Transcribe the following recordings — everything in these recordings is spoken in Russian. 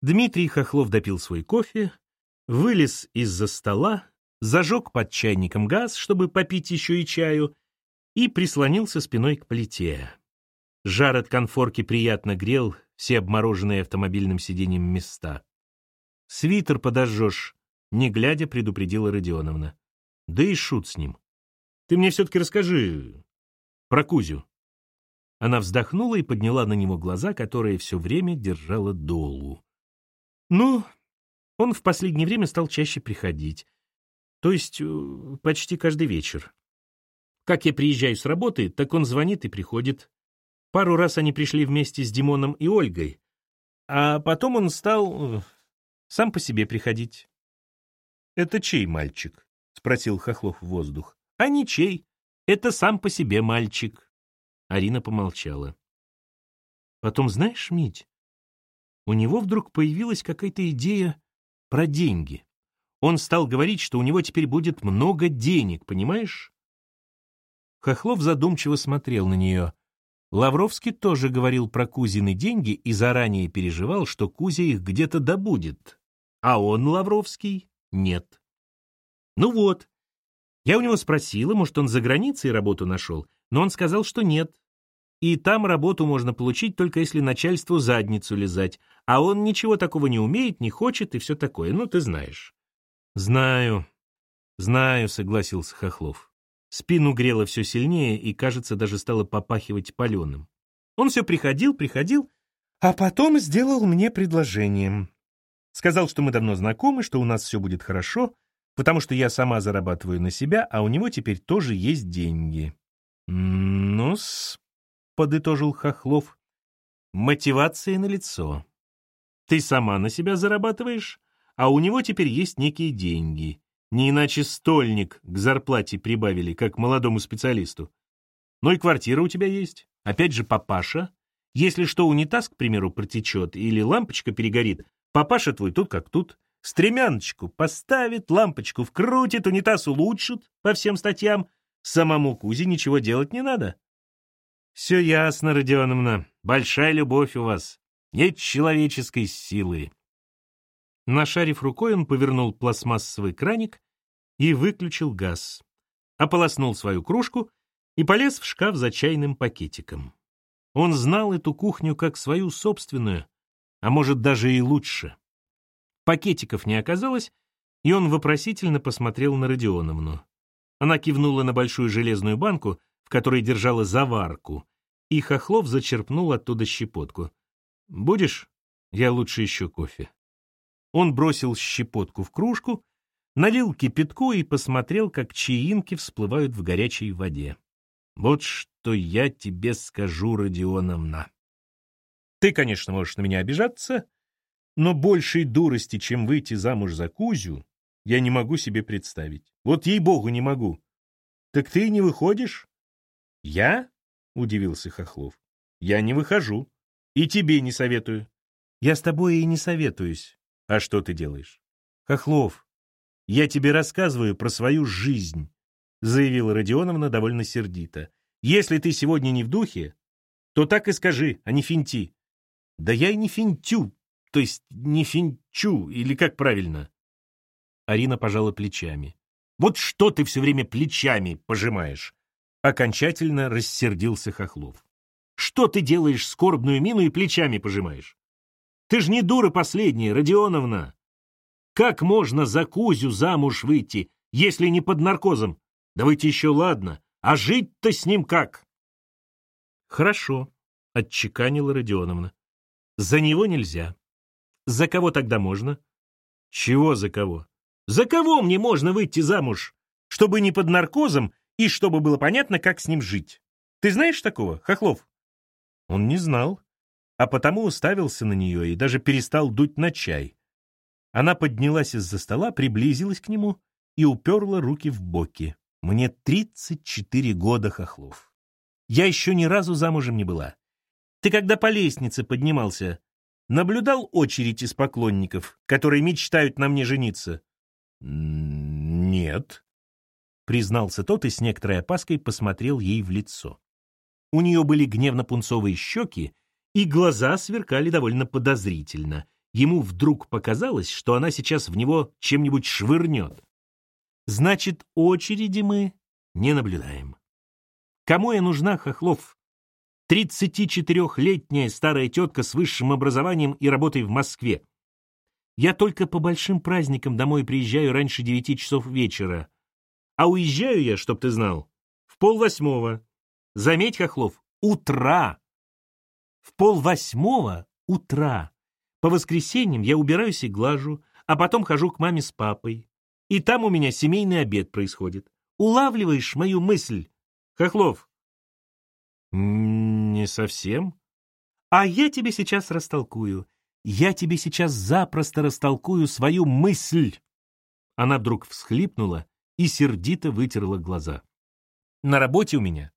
Дмитрий Хохлов допил свой кофе, вылез из-за стола, зажег под чайником газ, чтобы попить еще и чаю, и прислонился спиной к плите. Жар от конфорки приятно грел все обмороженные автомобильным сиденьем места. «Свитер подожжешь», — не глядя предупредила Родионовна. «Да и шут с ним. Ты мне все-таки расскажи про Кузю». Она вздохнула и подняла на него глаза, которые все время держала долу. «Ну, он в последнее время стал чаще приходить. То есть э, почти каждый вечер. Как я приезжаю с работы, так он звонит и приходит. Пару раз они пришли вместе с Димоном и Ольгой. А потом он стал э, сам по себе приходить. «Это чей мальчик?» — спросил Хохлов в воздух. «А ничей. Это сам по себе мальчик». Арина помолчала. Потом, знаешь, Мить, у него вдруг появилась какая-то идея про деньги. Он стал говорить, что у него теперь будет много денег, понимаешь? Хохлов задумчиво смотрел на нее. Лавровский тоже говорил про Кузины деньги и заранее переживал, что Кузя их где-то добудет. А он, Лавровский, нет. Ну вот. Я у него спросила, может, он за границей работу нашел, но он сказал, что нет, и там работу можно получить только если начальству задницу лизать, а он ничего такого не умеет, не хочет и все такое, ну ты знаешь. Знаю, знаю, согласился Хохлов. Спину грело все сильнее и, кажется, даже стало попахивать паленым. Он все приходил, приходил, а потом сделал мне предложение. Сказал, что мы давно знакомы, что у нас все будет хорошо, потому что я сама зарабатываю на себя, а у него теперь тоже есть деньги. Ну-с, подытожил Хохлов. Мотивация на лицо. Ты сама на себя зарабатываешь, а у него теперь есть некие деньги. Не иначе стольник к зарплате прибавили, как молодому специалисту. Ну и квартира у тебя есть. Опять же, папаша. Если что, унитаз, к примеру, протечет или лампочка перегорит, папаша твой тут как тут. Стремяночку поставит, лампочку вкрутит, унитаз улучшит по всем статьям. Самому Кузе ничего делать не надо. Все ясно, Родионовна. Большая любовь у вас. Нет человеческой силы. Нашарив рукой, он повернул пластмассовый краник и выключил газ. Ополоснул свою кружку и полез в шкаф за чайным пакетиком. Он знал эту кухню как свою собственную, а может даже и лучше. Пакетиков не оказалось, и он вопросительно посмотрел на Родионовну. Она кивнула на большую железную банку, в которой держала заварку, и Хохлов зачерпнул оттуда щепотку. «Будешь? Я лучше еще кофе». Он бросил щепотку в кружку, налил кипятку и посмотрел, как чаинки всплывают в горячей воде. «Вот что я тебе скажу, Родионовна. Ты, конечно, можешь на меня обижаться, но большей дурости, чем выйти замуж за Кузю, я не могу себе представить. Вот ей-богу не могу. Так ты не выходишь? «Я?» — удивился Хохлов. «Я не выхожу. И тебе не советую. Я с тобой и не советуюсь. А что ты делаешь?» «Хохлов, я тебе рассказываю про свою жизнь», — заявила Родионовна довольно сердито. «Если ты сегодня не в духе, то так и скажи, а не финти». «Да я и не финтю, то есть не финчу, или как правильно?» Арина пожала плечами. «Вот что ты все время плечами пожимаешь?» Окончательно рассердился Хохлов. «Что ты делаешь скорбную мину и плечами пожимаешь? Ты ж не дура последняя, Родионовна! Как можно за Кузю замуж выйти, если не под наркозом? Давайте еще ладно, а жить-то с ним как?» «Хорошо», — отчеканила Родионовна. «За него нельзя. За кого тогда можно?» «Чего за кого?» «За кого мне можно выйти замуж? Чтобы не под наркозом и чтобы было понятно, как с ним жить. Ты знаешь такого, Хохлов?» Он не знал, а потому уставился на нее и даже перестал дуть на чай. Она поднялась из-за стола, приблизилась к нему и уперла руки в боки. «Мне тридцать четыре года, Хохлов. Я еще ни разу замужем не была. Ты когда по лестнице поднимался, наблюдал очередь из поклонников, которые мечтают на мне жениться?» «Нет», признался тот и с некоторой опаской посмотрел ей в лицо. У нее были гневно-пунцовые щеки, и глаза сверкали довольно подозрительно. Ему вдруг показалось, что она сейчас в него чем-нибудь швырнет. Значит, очереди мы не наблюдаем. Кому я нужна, Хохлов? 34-летняя старая тетка с высшим образованием и работой в Москве. Я только по большим праздникам домой приезжаю раньше девяти часов вечера. А уезжаю я, чтоб ты знал, в полвосьмого. Заметь, Хохлов, утра. В полвосьмого утра. По воскресеньям я убираюсь и глажу, а потом хожу к маме с папой. И там у меня семейный обед происходит. Улавливаешь мою мысль, Хохлов? Не совсем. А я тебе сейчас растолкую. Я тебе сейчас запросто растолкую свою мысль. Она вдруг всхлипнула и сердито вытерла глаза. На работе у меня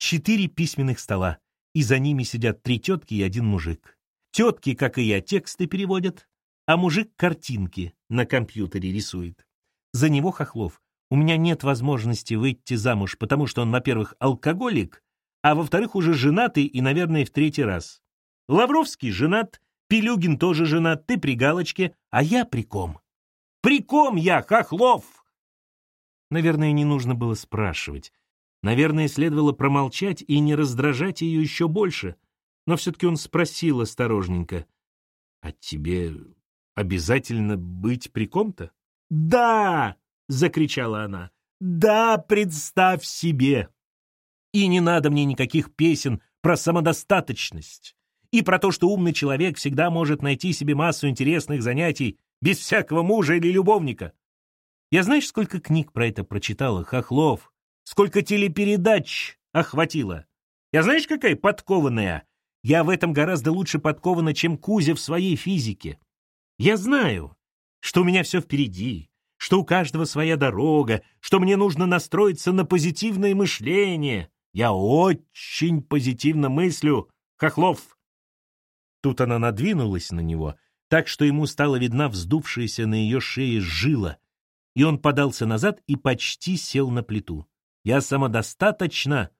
четыре письменных стола, и за ними сидят три тетки и один мужик. Тетки, как и я, тексты переводят, а мужик картинки на компьютере рисует. За него Хохлов. У меня нет возможности выйти замуж, потому что он, во-первых, алкоголик, а во-вторых, уже женатый и, наверное, в третий раз. Лавровский женат, Пилюгин тоже женат, ты при галочке, а я при ком? При ком я, Хохлов? Наверное, не нужно было спрашивать. Наверное, следовало промолчать и не раздражать ее еще больше. Но все-таки он спросил осторожненько. «А тебе обязательно быть при ком-то?» «Да!» — закричала она. «Да, представь себе!» И не надо мне никаких песен про самодостаточность и про то, что умный человек всегда может найти себе массу интересных занятий без всякого мужа или любовника. Я знаешь, сколько книг про это прочитала, Хохлов? Сколько телепередач охватила? Я знаешь, какая подкованная? Я в этом гораздо лучше подкована, чем Кузя в своей физике. Я знаю, что у меня все впереди, что у каждого своя дорога, что мне нужно настроиться на позитивное мышление. Я очень позитивно мыслю, Хохлов. Тут она надвинулась на него, так что ему стала видна вздувшаяся на ее шее жила, и он подался назад и почти сел на плиту. Я самодостаточно,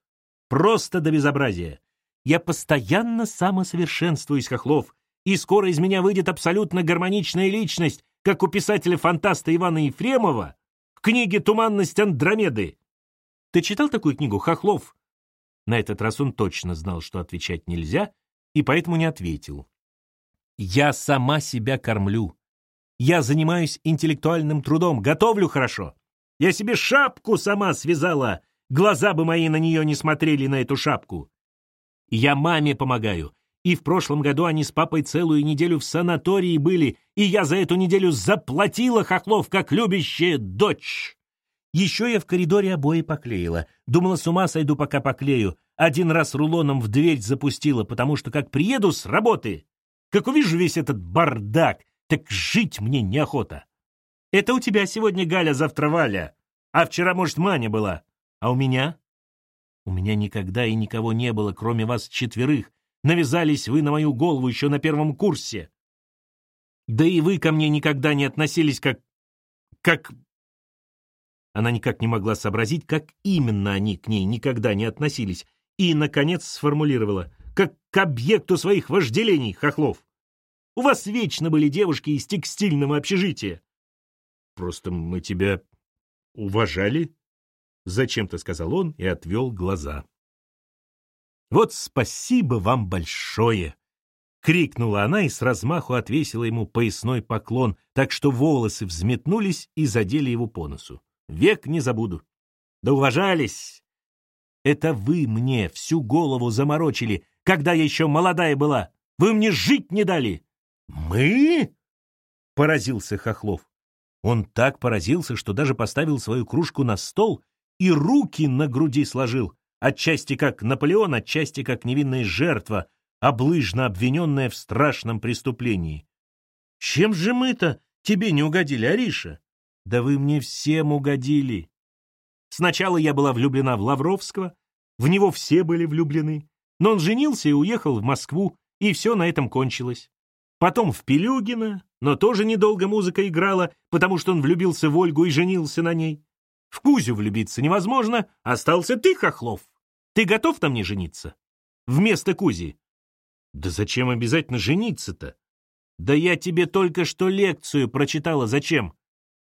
просто до безобразия. Я постоянно самосовершенствуюсь, Хохлов, и скоро из меня выйдет абсолютно гармоничная личность, как у писателя-фантаста Ивана Ефремова в книге «Туманность Андромеды». Ты читал такую книгу, Хохлов? На этот раз он точно знал, что отвечать нельзя, и поэтому не ответил. «Я сама себя кормлю. Я занимаюсь интеллектуальным трудом, готовлю хорошо. Я себе шапку сама связала, глаза бы мои на нее не смотрели на эту шапку. Я маме помогаю, и в прошлом году они с папой целую неделю в санатории были, и я за эту неделю заплатила Хохлов, как любящая дочь. Еще я в коридоре обои поклеила. Думала, с ума сойду, пока поклею. Один раз рулоном в дверь запустила, потому что как приеду с работы, как увижу весь этот бардак, так жить мне неохота. Это у тебя сегодня Галя, завтра Валя. А вчера, может, Маня была. А у меня? У меня никогда и никого не было, кроме вас четверых. Навязались вы на мою голову еще на первом курсе. Да и вы ко мне никогда не относились как... как она никак не могла сообразить, как именно они к ней никогда не относились, и, наконец, сформулировала, как к объекту своих вожделений, Хохлов. У вас вечно были девушки из текстильного общежития. Просто мы тебя уважали, зачем-то сказал он и отвел глаза. Вот спасибо вам большое, крикнула она и с размаху отвесила ему поясной поклон, так что волосы взметнулись и задели его по носу. Век не забуду. Да уважались. Это вы мне всю голову заморочили, когда я еще молодая была. Вы мне жить не дали. Мы? Поразился Хохлов. Он так поразился, что даже поставил свою кружку на стол и руки на груди сложил, отчасти как Наполеон, отчасти как невинная жертва, облыжно обвиненная в страшном преступлении. Чем же мы-то тебе не угодили, Ариша? Да вы мне всем угодили. Сначала я была влюблена в Лавровского, в него все были влюблены, но он женился и уехал в Москву, и все на этом кончилось. Потом в Пелюгина, но тоже недолго музыка играла, потому что он влюбился в Ольгу и женился на ней. В Кузю влюбиться невозможно, остался ты, Хохлов. Ты готов на мне жениться? Вместо Кузи? Да зачем обязательно жениться-то? Да я тебе только что лекцию прочитала. Зачем?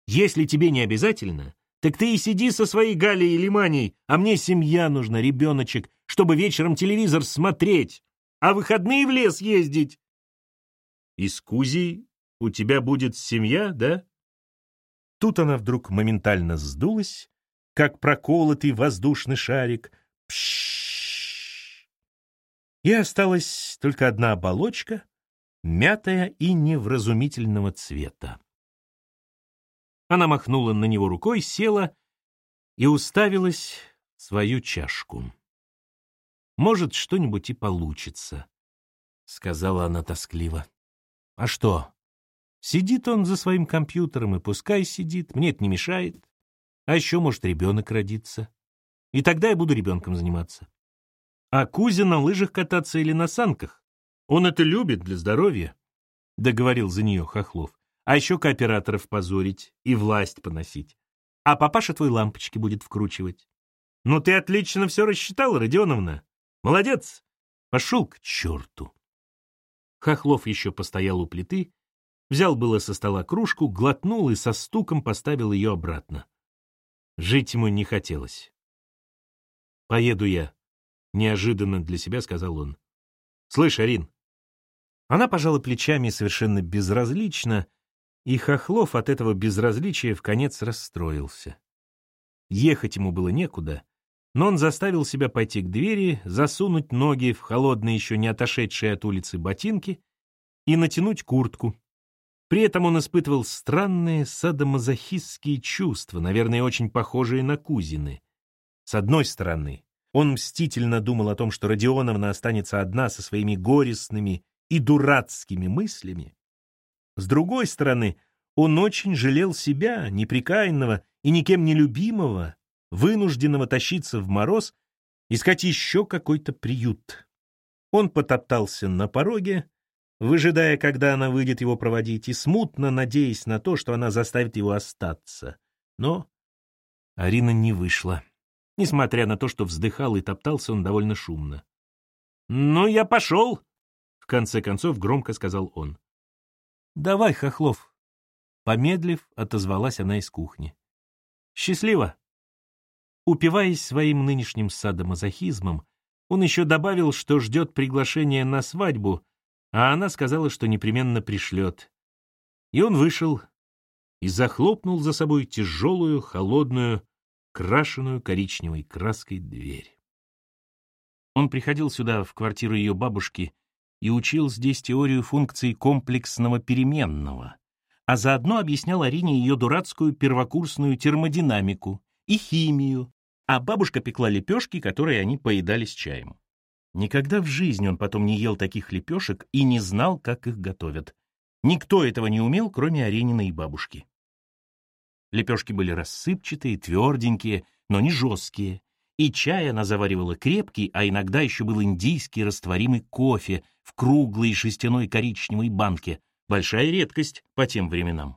Если тебе не обязательно, так ты и сиди со своей Галей или Маней, а мне семья нужна, ребеночек, чтобы вечером телевизор смотреть, а выходные в лес ездить. И с Кузей у тебя будет семья, да? Тут она вдруг моментально сдулась, как проколотый воздушный шарик. И осталась только одна оболочка, мятая и невразумительного цвета. Она махнула на него рукой, села и уставилась в свою чашку. «Может, что-нибудь и получится», — сказала она тоскливо. «А что? Сидит он за своим компьютером, и пускай сидит, мне это не мешает. А еще, может, ребенок родится. И тогда я буду ребенком заниматься. А Кузя на лыжах кататься или на санках? Он это любит для здоровья», — договорил за нее Хохлов. «А еще кооператоров позорить и власть поносить. А папаша твой лампочки будет вкручивать». «Ну ты отлично все рассчитал, Родионовна. Молодец. Пошел к черту». Хохлов еще постоял у плиты, взял было со стола кружку, глотнул и со стуком поставил ее обратно. Жить ему не хотелось. «Поеду я», — неожиданно для себя сказал он. «Слышь, Арин». Она пожала плечами совершенно безразлично, и Хохлов от этого безразличия в конец расстроился. Ехать ему было некуда, но он заставил себя пойти к двери, засунуть ноги в холодные, еще не отошедшие от улицы ботинки и натянуть куртку. При этом он испытывал странные садомазохистские чувства, наверное, очень похожие на кузины. С одной стороны, он мстительно думал о том, что Родионовна останется одна со своими горестными и дурацкими мыслями. С другой стороны, он очень жалел себя, неприкаянного и никем не любимого, вынужденного тащиться в мороз, искать еще какой-то приют. Он потоптался на пороге, выжидая, когда она выйдет его проводить, и смутно надеясь на то, что она заставит его остаться. Но Арина не вышла, несмотря на то, что вздыхал и топтался он довольно шумно. «Ну, я пошел!» — в конце концов громко сказал он. «Давай, Хохлов!» Помедлив, отозвалась она из кухни. «Счастливо!» Упиваясь своим нынешним садомазохизмом, он еще добавил, что ждет приглашения на свадьбу, а она сказала, что непременно пришлет. И он вышел и захлопнул за собой тяжелую, холодную, крашеную коричневой краской дверь. Он приходил сюда, в квартиру ее бабушки, и учил здесь теорию функций комплексного переменного, а заодно объяснял Арине ее дурацкую первокурсную термодинамику и химию, а бабушка пекла лепешки, которые они поедали с чаем. Никогда в жизни он потом не ел таких лепешек и не знал, как их готовят. Никто этого не умел, кроме Арениной и бабушки. Лепешки были рассыпчатые, тверденькие, но не жесткие. И чай она заваривала крепкий, а иногда еще был индийский растворимый кофе в круглой шестяной коричневой банке. Большая редкость по тем временам.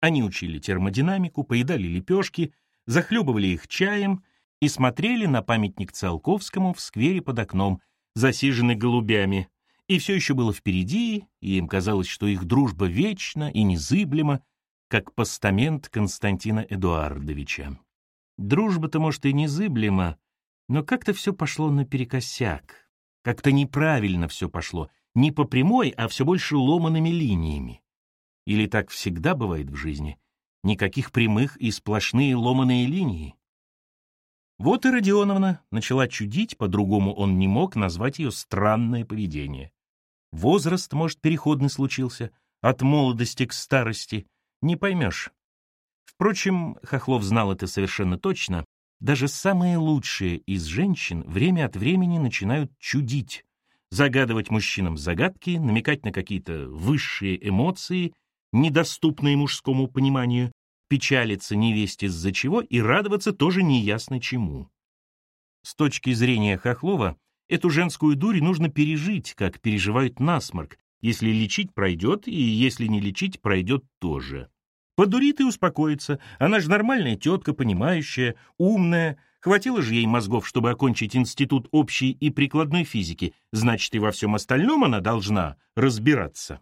Они учили термодинамику, поедали лепешки — захлебывали их чаем и смотрели на памятник Циолковскому в сквере под окном, засиженный голубями. И все еще было впереди, и им казалось, что их дружба вечна и незыблема, как постамент Константина Эдуардовича. Дружба-то, может, и незыблема, но как-то все пошло наперекосяк. Как-то неправильно все пошло, не по прямой, а все больше ломаными линиями. Или так всегда бывает в жизни — никаких прямых и сплошные ломаные линии. Вот и Родионовна начала чудить, по-другому он не мог назвать ее странное поведение. Возраст, может, переходный случился, от молодости к старости, не поймешь. Впрочем, Хохлов знал это совершенно точно, даже самые лучшие из женщин время от времени начинают чудить, загадывать мужчинам загадки, намекать на какие-то высшие эмоции, недоступные мужскому пониманию, печалиться невесть из-за чего и радоваться тоже неясно чему. С точки зрения Хохлова, эту женскую дурь нужно пережить, как переживают насморк. Если лечить, пройдет, и если не лечить, пройдет тоже. Подурит и успокоится. Она же нормальная тетка, понимающая, умная. Хватило же ей мозгов, чтобы окончить институт общей и прикладной физики. Значит, и во всем остальном она должна разбираться.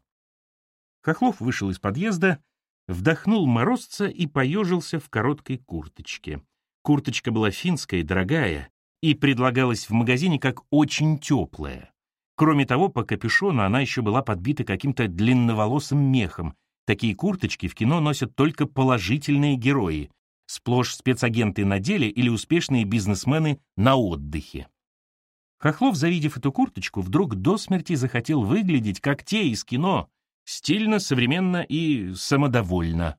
Хохлов вышел из подъезда, вдохнул морозца и поежился в короткой курточке. Курточка была финская, дорогая, и предлагалась в магазине как очень теплая. Кроме того, по капюшону она еще была подбита каким-то длинноволосым мехом. Такие курточки в кино носят только положительные герои, сплошь спецагенты на деле или успешные бизнесмены на отдыхе. Хохлов, завидев эту курточку, вдруг до смерти захотел выглядеть, как те из кино, стильно, современно и самодовольно.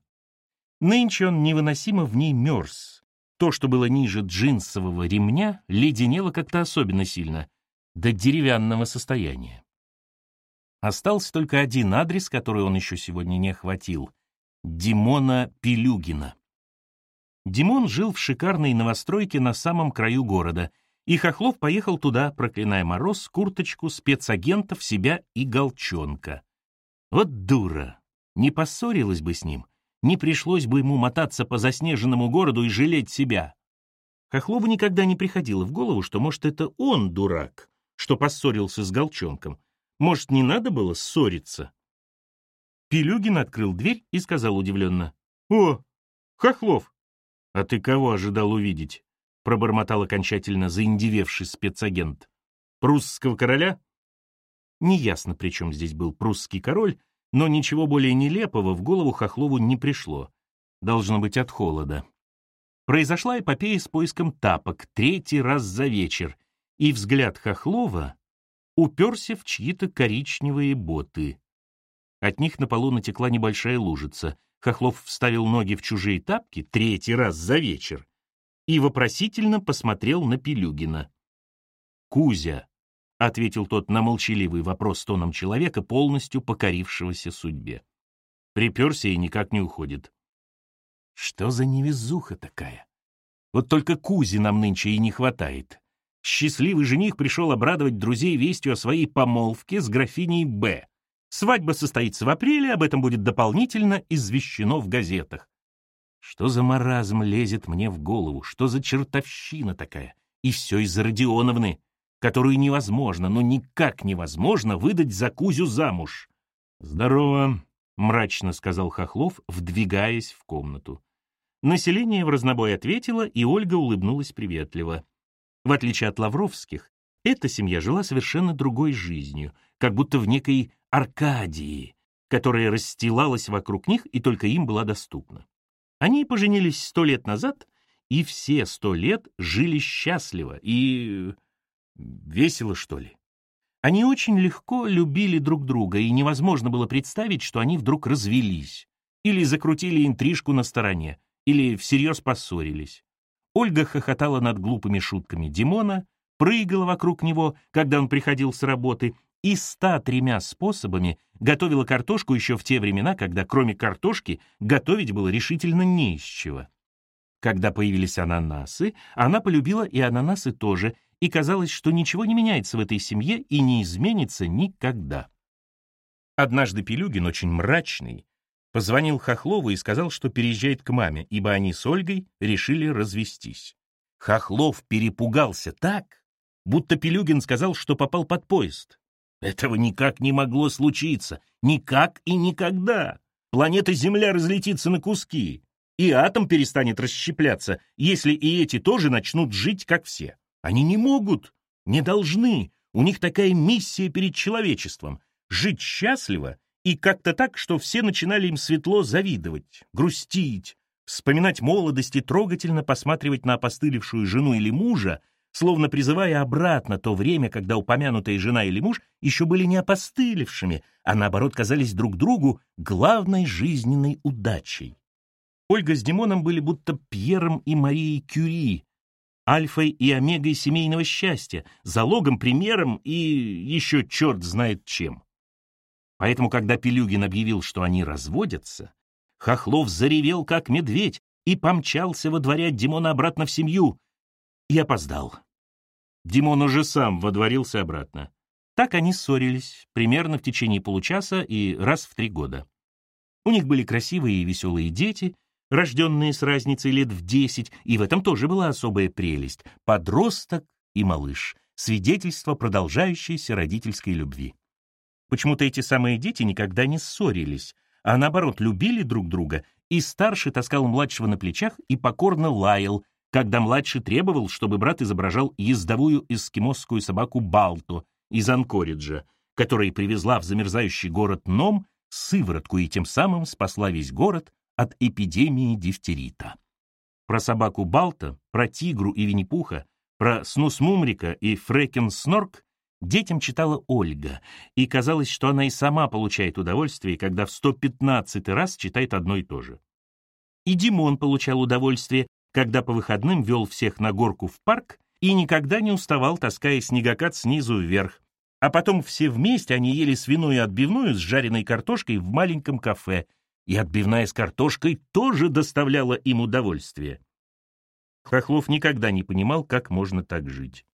Нынче он невыносимо в ней мерз. То, что было ниже джинсового ремня, леденело как-то особенно сильно, до деревянного состояния. Остался только один адрес, который он еще сегодня не охватил — Димона Пилюгина. Димон жил в шикарной новостройке на самом краю города, и Хохлов поехал туда, проклиная мороз, курточку, спецагентов, себя и Голчонка. Вот дура! Не поссорилась бы с ним, не пришлось бы ему мотаться по заснеженному городу и жалеть себя. Хохлову никогда не приходило в голову, что, может, это он дурак, что поссорился с Голчонком. Может, не надо было ссориться? Пилюгин открыл дверь и сказал удивленно. «О, Хохлов, «А ты кого ожидал увидеть?» — пробормотал окончательно заиндевевший спецагент. «Прусского короля?» Неясно, при чем здесь был прусский король, но ничего более нелепого в голову Хохлову не пришло. Должно быть от холода. Произошла эпопея с поиском тапок третий раз за вечер, и взгляд Хохлова уперся в чьи-то коричневые боты. От них на полу натекла небольшая лужица. Хохлов вставил ноги в чужие тапки третий раз за вечер и вопросительно посмотрел на Пилюгина. «Кузя», — ответил тот на молчаливый вопрос тоном человека, полностью покорившегося судьбе. Приперся и никак не уходит. Что за невезуха такая? Вот только Кузи нам нынче и не хватает. Счастливый жених пришел обрадовать друзей вестью о своей помолвке с графиней Б. Свадьба состоится в апреле, об этом будет дополнительно извещено в газетах. Что за маразм лезет мне в голову, что за чертовщина такая? И все из-за Родионовны, которую невозможно, но никак невозможно выдать за Кузю замуж. «Здорово», — мрачно сказал Хохлов, вдвигаясь в комнату. Население в разнобой ответило, и Ольга улыбнулась приветливо. В отличие от Лавровских, эта семья жила совершенно другой жизнью, как будто в некой Аркадии, которая расстилалась вокруг них и только им была доступна. Они поженились сто лет назад, и все сто лет жили счастливо и... весело, что ли. Они очень легко любили друг друга, и невозможно было представить, что они вдруг развелись, или закрутили интрижку на стороне, или всерьез поссорились. Ольга хохотала над глупыми шутками Димона, прыгала вокруг него, когда он приходил с работы, и 103 способами готовила картошку еще в те времена, когда кроме картошки готовить было решительно не из чего. Когда появились ананасы, она полюбила и ананасы тоже, и казалось, что ничего не меняется в этой семье и не изменится никогда. Однажды Пилюгин, очень мрачный, позвонил Хохлову и сказал, что переезжает к маме, ибо они с Ольгой решили развестись. Хохлов перепугался так, будто Пилюгин сказал, что попал под поезд. Этого никак не могло случиться. Никак и никогда. Планета Земля разлетится на куски, и атом перестанет расщепляться, если и эти тоже начнут жить, как все. Они не могут, не должны. У них такая миссия перед человечеством — жить счастливо и как-то так, что все начинали им светло завидовать, грустить, вспоминать молодость и трогательно посматривать на опостылевшую жену или мужа, словно призывая обратно то время, когда упомянутая жена или муж еще были не опостылевшими, а наоборот казались друг другу главной жизненной удачей. Ольга с Димоном были будто Пьером и Марией Кюри, альфой и омегой семейного счастья, залогом, примером и еще черт знает чем. Поэтому, когда Пилюгин объявил, что они разводятся, Хохлов заревел, как медведь, и помчался во дворе Димона обратно в семью, и опоздал. Димон уже сам водворился обратно. Так они ссорились, примерно в течение получаса и раз в три года. У них были красивые и веселые дети, рожденные с разницей лет в десять, и в этом тоже была особая прелесть — подросток и малыш, свидетельство продолжающейся родительской любви. Почему-то эти самые дети никогда не ссорились, а наоборот любили друг друга, и старший таскал младшего на плечах и покорно лаял, когда младший требовал, чтобы брат изображал ездовую эскимосскую собаку Балту из Анкориджа, которая привезла в замерзающий город Ном сыворотку и тем самым спасла весь город от эпидемии дифтерита. Про собаку Балта, про тигру и Винни-Пуха, про Снус Мумрика и Фрекен Снорк детям читала Ольга, и казалось, что она и сама получает удовольствие, когда в 115 раз читает одно и то же. И Димон получал удовольствие, когда по выходным вел всех на горку в парк и никогда не уставал, таская снегокат снизу вверх. А потом все вместе они ели свиную отбивную с жареной картошкой в маленьком кафе, и отбивная с картошкой тоже доставляла им удовольствие. Хохлов никогда не понимал, как можно так жить.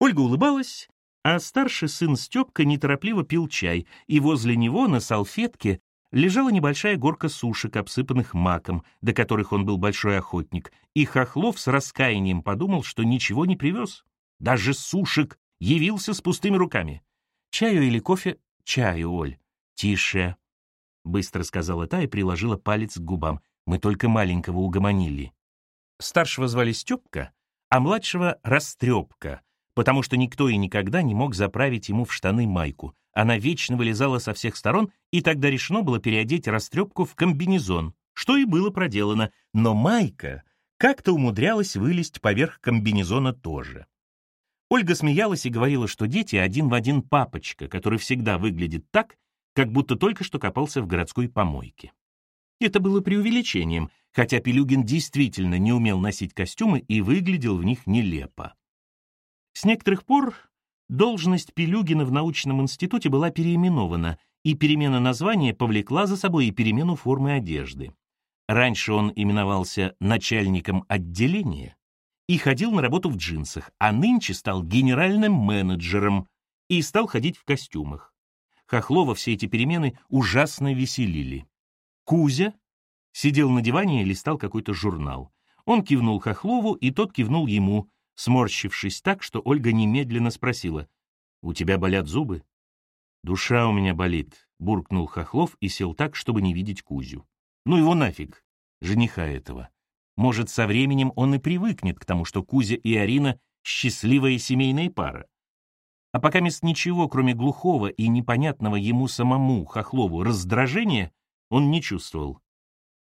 Ольга улыбалась, а старший сын Степка неторопливо пил чай, и возле него на салфетке лежала небольшая горка сушек, обсыпанных маком, до которых он был большой охотник, и Хохлов с раскаянием подумал, что ничего не привез. Даже сушек явился с пустыми руками. «Чаю или кофе?» «Чаю, Оль». «Тише», — быстро сказала та и приложила палец к губам. «Мы только маленького угомонили». Старшего звали Степка, а младшего — Растрепка, потому что никто и никогда не мог заправить ему в штаны майку. Она вечно вылезала со всех сторон, и тогда решено было переодеть Растрепку в комбинезон, что и было проделано, но майка как-то умудрялась вылезть поверх комбинезона тоже. Ольга смеялась и говорила, что дети один в один папочка, который всегда выглядит так, как будто только что копался в городской помойке. Это было преувеличением, хотя Пелюгин действительно не умел носить костюмы и выглядел в них нелепо. С некоторых пор должность Пелюгина в научном институте была переименована, и перемена названия повлекла за собой и перемену формы одежды. Раньше он именовался начальником отделения и ходил на работу в джинсах, а нынче стал генеральным менеджером и стал ходить в костюмах. Хохлова все эти перемены ужасно веселили. Кузя сидел на диване и листал какой-то журнал. Он кивнул Хохлову, и тот кивнул ему, сморщившись так, что Ольга немедленно спросила, «У тебя болят зубы?» «Душа у меня болит», — буркнул Хохлов и сел так, чтобы не видеть Кузю. «Ну его нафиг, жениха этого. Может, со временем он и привыкнет к тому, что Кузя и Арина — счастливая семейная пара. А пока мест ничего, кроме глухого и непонятного ему самому, Хохлову, раздражения, он не чувствовал.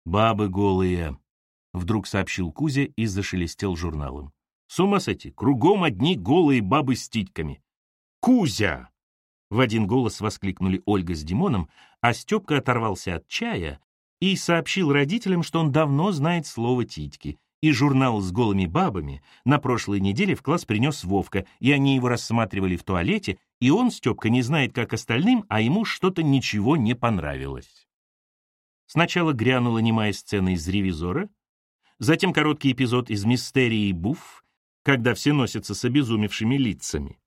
«Бабы голые», — вдруг сообщил Кузя и зашелестел журналом. «С ума сойти, кругом одни голые бабы с титьками». «Кузя!» — в один голос воскликнули Ольга с Димоном, а Степка оторвался от чая и сообщил родителям, что он давно знает слово «титьки», и журнал с голыми бабами на прошлой неделе в класс принес Вовка, и они его рассматривали в туалете, и он, Степка, не знает, как остальным, а ему что-то ничего не понравилось. Сначала грянула немая сцена из «Ревизора», затем короткий эпизод из «Мистерии Буф», когда все носятся с обезумевшими лицами.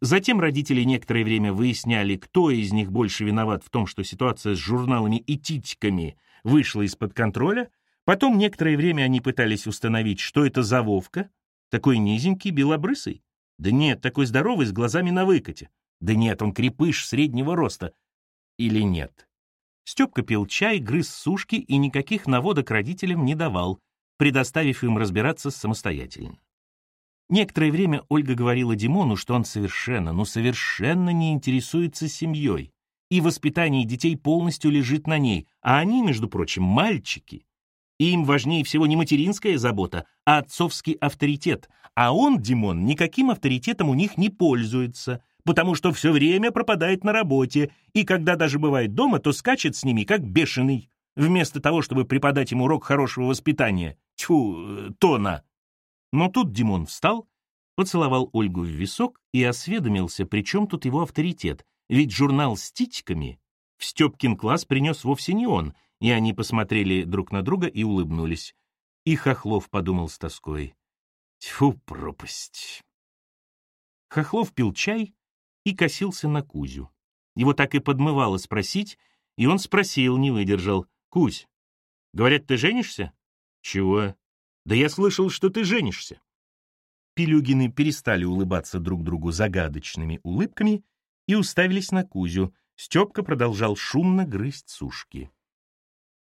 Затем родители некоторое время выясняли, кто из них больше виноват в том, что ситуация с журналами и титиками вышла из-под контроля. Потом некоторое время они пытались установить, что это за Вовка, такой низенький, белобрысый. Да нет, такой здоровый, с глазами на выкате. Да нет, он крепыш среднего роста. Или нет? Степка пил чай, грыз сушки и никаких наводок родителям не давал, предоставив им разбираться самостоятельно. Некоторое время Ольга говорила Димону, что он совершенно, ну совершенно не интересуется семьей, и воспитание детей полностью лежит на ней, а они, между прочим, мальчики. И им важнее всего не материнская забота, а отцовский авторитет, а он, Димон, никаким авторитетом у них не пользуется — потому что все время пропадает на работе, и когда даже бывает дома, то скачет с ними, как бешеный, вместо того, чтобы преподать им урок хорошего воспитания. Тьфу, тона. Но тут Димон встал, поцеловал Ольгу в висок и осведомился, при чем тут его авторитет, ведь журнал с титиками в Степкин класс принес вовсе не он, и они посмотрели друг на друга и улыбнулись. И Хохлов подумал с тоской. Тьфу, пропасть. Хохлов пил чай, и косился на Кузю. Его так и подмывало спросить, и он спросил, не выдержал. «Кузь, говорят, ты женишься?» «Чего?» «Да я слышал, что ты женишься». Пилюгины перестали улыбаться друг другу загадочными улыбками и уставились на Кузю. Степка продолжал шумно грызть сушки.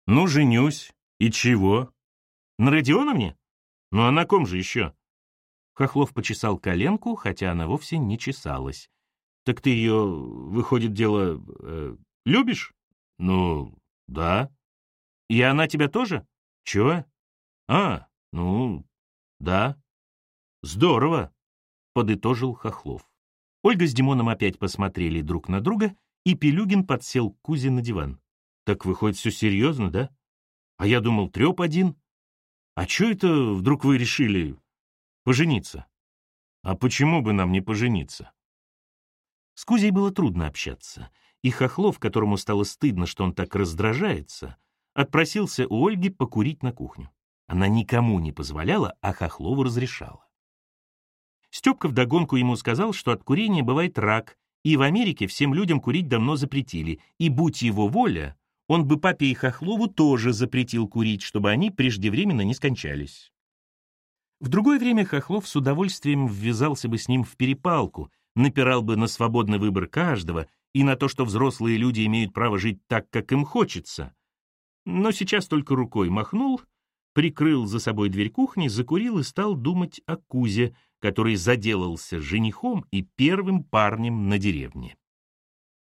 «Ну, женюсь. И чего? На Родионовне? Ну, а на ком же еще?» Хохлов почесал коленку, хотя она вовсе не чесалась. «Так ты ее, выходит, дело, э, любишь?» «Ну, да». «И она тебя тоже?» «Чего?» «А, ну, да». «Здорово», — подытожил Хохлов. Ольга с Димоном опять посмотрели друг на друга, и Пелюгин подсел к Кузе на диван. «Так выходит, все серьезно, да? А я думал, треп один. А что это вдруг вы решили пожениться? А почему бы нам не пожениться?» С Кузей было трудно общаться, и Хохлов, которому стало стыдно, что он так раздражается, отпросился у Ольги покурить на кухню. Она никому не позволяла, а Хохлову разрешала. Степка вдогонку ему сказал, что от курения бывает рак, и в Америке всем людям курить давно запретили, и, будь его воля, он бы папе и Хохлову тоже запретил курить, чтобы они преждевременно не скончались. В другое время Хохлов с удовольствием ввязался бы с ним в перепалку, напирал бы на свободный выбор каждого и на то, что взрослые люди имеют право жить так, как им хочется. Но сейчас только рукой махнул, прикрыл за собой дверь кухни, закурил и стал думать о Кузе, который заделался женихом и первым парнем на деревне.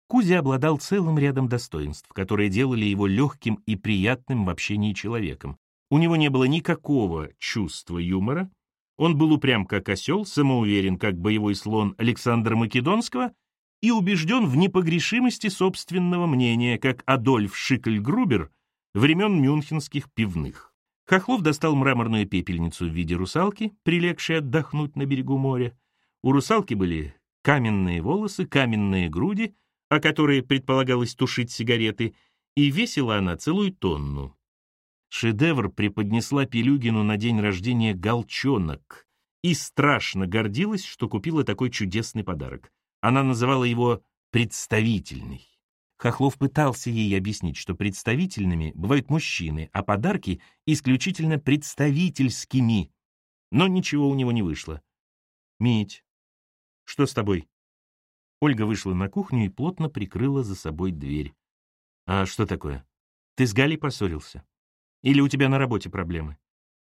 Кузя обладал целым рядом достоинств, которые делали его легким и приятным в общении человеком. У него не было никакого чувства юмора, он был упрям как осел, самоуверен как боевой слон Александра Македонского и убежден в непогрешимости собственного мнения, как Адольф Шикль-Грубер времен мюнхенских пивных. Хохлов достал мраморную пепельницу в виде русалки, прилегшей отдохнуть на берегу моря. У русалки были каменные волосы, каменные груди, о которые предполагалось тушить сигареты, и весила она целую тонну. Шедевр преподнесла Пелюгину на день рождения галчонок и страшно гордилась, что купила такой чудесный подарок. Она называла его «представительный». Хохлов пытался ей объяснить, что представительными бывают мужчины, а подарки исключительно представительскими. Но ничего у него не вышло. «Мить, что с тобой?» Ольга вышла на кухню и плотно прикрыла за собой дверь. «А что такое? Ты с Галей поссорился? Или у тебя на работе проблемы?»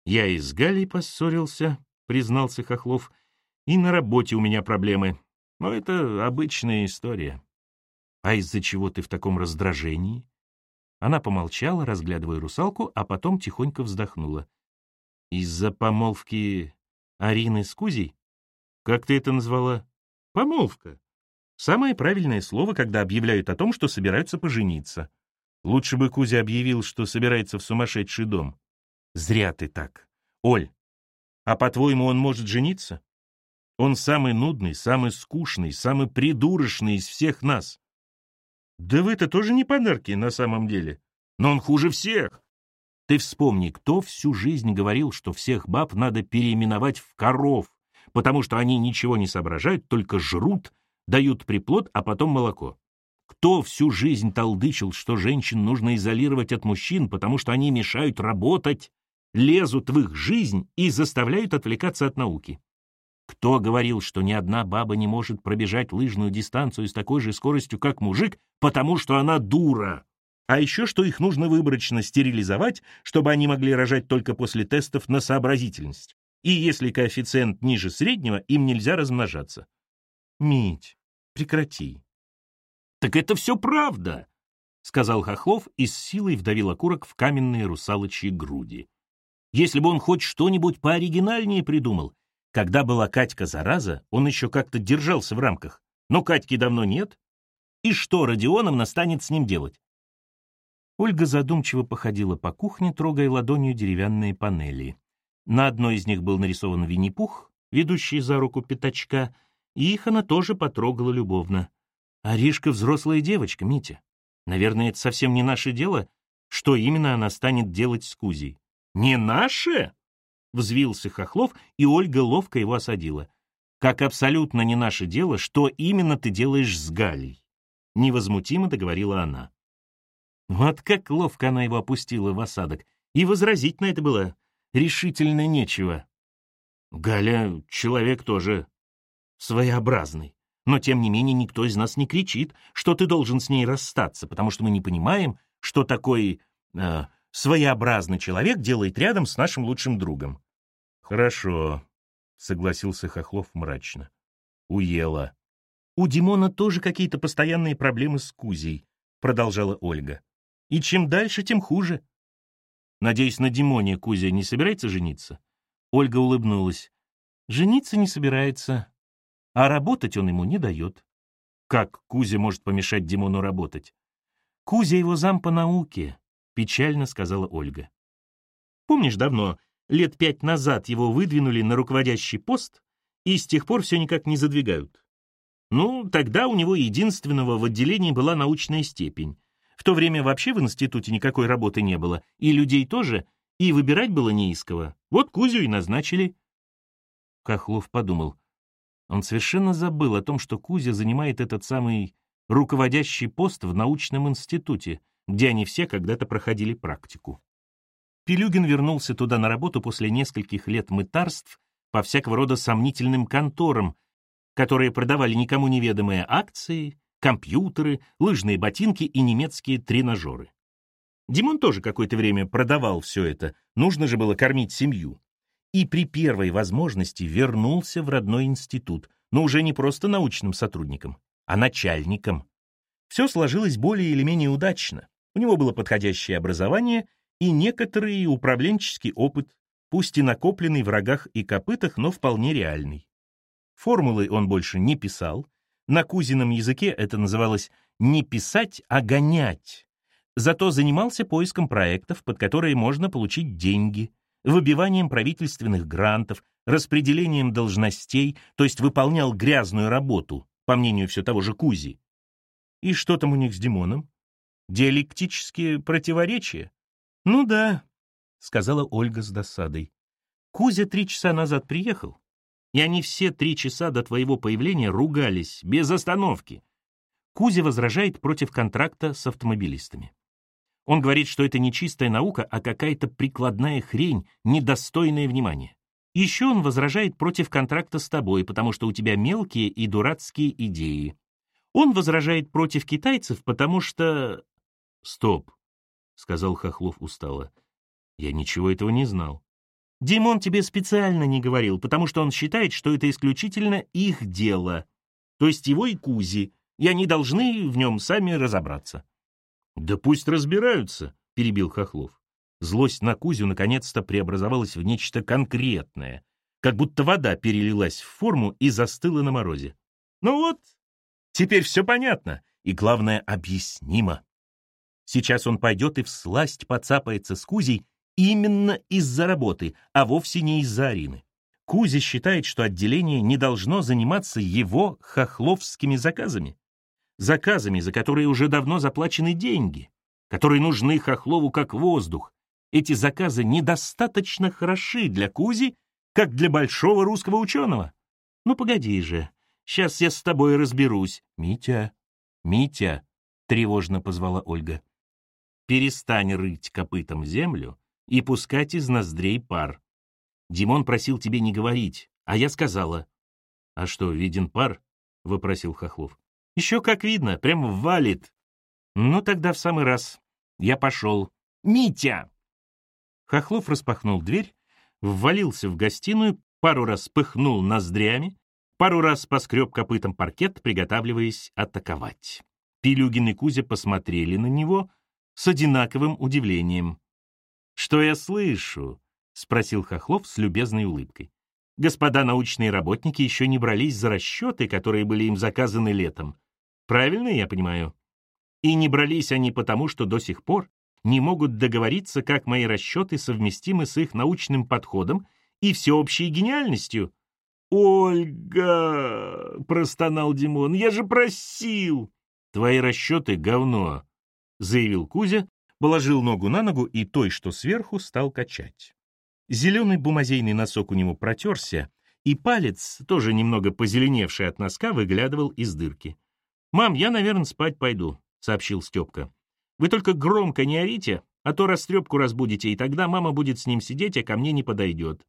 «Я и с Галей поссорился», — признался Хохлов, — «и на работе у меня проблемы. Но это обычная история». «А из-за чего ты в таком раздражении?» Она помолчала, разглядывая русалку, а потом тихонько вздохнула. «Из-за помолвки Арины с Кузей? Как ты это назвала?» «Помолвка. Самое правильное слово, когда объявляют о том, что собираются пожениться. Лучше бы Кузя объявил, что собирается в сумасшедший дом. Зря ты так. Оль, а по-твоему он может жениться? Он самый нудный, самый скучный, самый придурочный из всех нас. Да вы-то тоже не подарки на самом деле. Но он хуже всех. Ты вспомни, кто всю жизнь говорил, что всех баб надо переименовать в коров, потому что они ничего не соображают, только жрут, дают приплод, а потом молоко. Кто всю жизнь толдычил, что женщин нужно изолировать от мужчин, потому что они мешают работать, лезут в их жизнь и заставляют отвлекаться от науки? Кто говорил, что ни одна баба не может пробежать лыжную дистанцию с такой же скоростью, как мужик, потому что она дура? А еще, что их нужно выборочно стерилизовать, чтобы они могли рожать только после тестов на сообразительность. И если коэффициент ниже среднего, им нельзя размножаться. Мить, прекрати. Так это все правда, сказал Хохлов и с силой вдавил окурок в каменные русалочьи груди. Если бы он хоть что-нибудь пооригинальнее придумал, когда была Катька зараза, он еще как-то держался в рамках. Но Катьки давно нет. И что Родионовна станет с ним делать? Ольга задумчиво походила по кухне, трогая ладонью деревянные панели. На одной из них был нарисован Винни-Пух, ведущий за руку пятачка, и их она тоже потрогала любовно. «Аришка взрослая девочка, Митя. Наверное, это совсем не наше дело, что именно она станет делать с Кузей». «Не наше?» Взвился Хохлов, и Ольга ловко его осадила. «Как абсолютно не наше дело, что именно ты делаешь с Галей?» Невозмутимо договорила она. Вот как ловко она его опустила в осадок. И возразить на это было решительно нечего. Галя — человек тоже своеобразный. Но, тем не менее, никто из нас не кричит, что ты должен с ней расстаться, потому что мы не понимаем, что такой э, своеобразный человек делает рядом с нашим лучшим другом. Хорошо, согласился Хохлов мрачно. Уела. У Димона тоже какие-то постоянные проблемы с Кузей, продолжала Ольга. И чем дальше, тем хуже. Надеюсь, на Димоне Кузя не собирается жениться? Ольга улыбнулась. Жениться не собирается, а работать он ему не дает. Как Кузя может помешать Димону работать? Кузя его зам по науке, печально сказала Ольга. Помнишь, давно, лет пять назад его выдвинули на руководящий пост, и с тех пор все никак не задвигают. Ну, тогда у него единственного в отделении была научная степень. В то время вообще в институте никакой работы не было, и людей тоже, и выбирать было не из кого. Вот Кузю и назначили. Кахлов подумал. Он совершенно забыл о том, что Кузя занимает этот самый руководящий пост в научном институте, где они все когда-то проходили практику. Пилюгин вернулся туда на работу после нескольких лет мытарств по всякого рода сомнительным конторам, которые продавали никому неведомые акции, компьютеры, лыжные ботинки и немецкие тренажеры. Димон тоже какое-то время продавал все это, нужно же было кормить семью. И при первой возможности вернулся в родной институт, но уже не просто научным сотрудником, а начальником. Все сложилось более или менее удачно. У него было подходящее образование и некоторый управленческий опыт, пусть и накопленный в рогах и копытах, но вполне реальный. Формулы он больше не писал. На кузином языке это называлось «не писать, а гонять». Зато занимался поиском проектов, под которые можно получить деньги, выбиванием правительственных грантов, распределением должностей, то есть выполнял грязную работу, по мнению все того же Кузи. И что там у них с Димоном? Диалектические противоречия? Ну да, сказала Ольга с досадой. Кузя три часа назад приехал, и они все три часа до твоего появления ругались, без остановки. Кузя возражает против контракта с автомобилистами. Он говорит, что это не чистая наука, а какая-то прикладная хрень, недостойная внимания. Еще он возражает против контракта с тобой, потому что у тебя мелкие и дурацкие идеи. Он возражает против китайцев, потому что... Стоп, сказал Хохлов устало. Я ничего этого не знал. Димон тебе специально не говорил, потому что он считает, что это исключительно их дело, то есть его и Кузи, и они должны в нем сами разобраться. «Да пусть разбираются», — перебил Хохлов. Злость на Кузю наконец-то преобразовалась в нечто конкретное, как будто вода перелилась в форму и застыла на морозе. «Ну вот, теперь все понятно, и, главное, объяснимо. Сейчас он пойдет и всласть поцапается с Кузей именно из-за работы, а вовсе не из-за Арины. Кузя считает, что отделение не должно заниматься его хохловскими заказами. Заказами, за которые уже давно заплачены деньги, которые нужны Хохлову как воздух. Эти заказы недостаточно хороши для Кузи, как для большого русского ученого. Ну, погоди же, сейчас я с тобой разберусь. Митя, Митя, тревожно позвала Ольга. Перестань рыть копытом землю и пускать из ноздрей пар. Димон просил тебе не говорить, а я сказала. — А что, виден пар? — вопросил Хохлов. — Еще как видно, прям валит. — Ну, тогда в самый раз. Я пошел. — Митя! Хохлов распахнул дверь, ввалился в гостиную, пару раз пыхнул ноздрями, пару раз поскреб копытом паркет, приготавливаясь атаковать. Пилюгин и Кузя посмотрели на него с одинаковым удивлением. «Что я слышу?» — спросил Хохлов с любезной улыбкой. «Господа научные работники еще не брались за расчеты, которые были им заказаны летом. Правильно я понимаю? И не брались они потому, что до сих пор не могут договориться, как мои расчеты совместимы с их научным подходом и всеобщей гениальностью». «Ольга!» — простонал Димон. «Я же просил!» «Твои расчеты — говно!» — заявил Кузя, положил ногу на ногу и той, что сверху, стал качать. Зеленый бумазейный носок у него протерся, и палец, тоже немного позеленевший от носка, выглядывал из дырки. «Мам, я, наверное, спать пойду», — сообщил Степка. «Вы только громко не орите, а то растрепку разбудите, и тогда мама будет с ним сидеть, а ко мне не подойдет».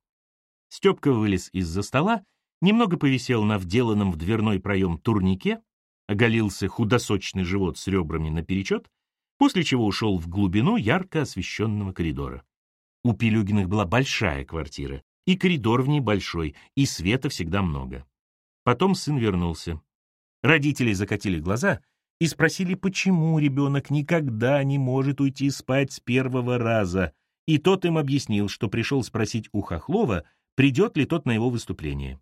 Степка вылез из-за стола немного повисел на вделанном в дверной проем турнике, оголился худосочный живот с ребрами наперечет, после чего ушел в глубину ярко освещенного коридора. У Пилюгиных была большая квартира, и коридор в ней большой, и света всегда много. Потом сын вернулся. Родители закатили глаза и спросили, почему ребенок никогда не может уйти спать с первого раза, и тот им объяснил, что пришел спросить у Хохлова, придет ли тот на его выступление.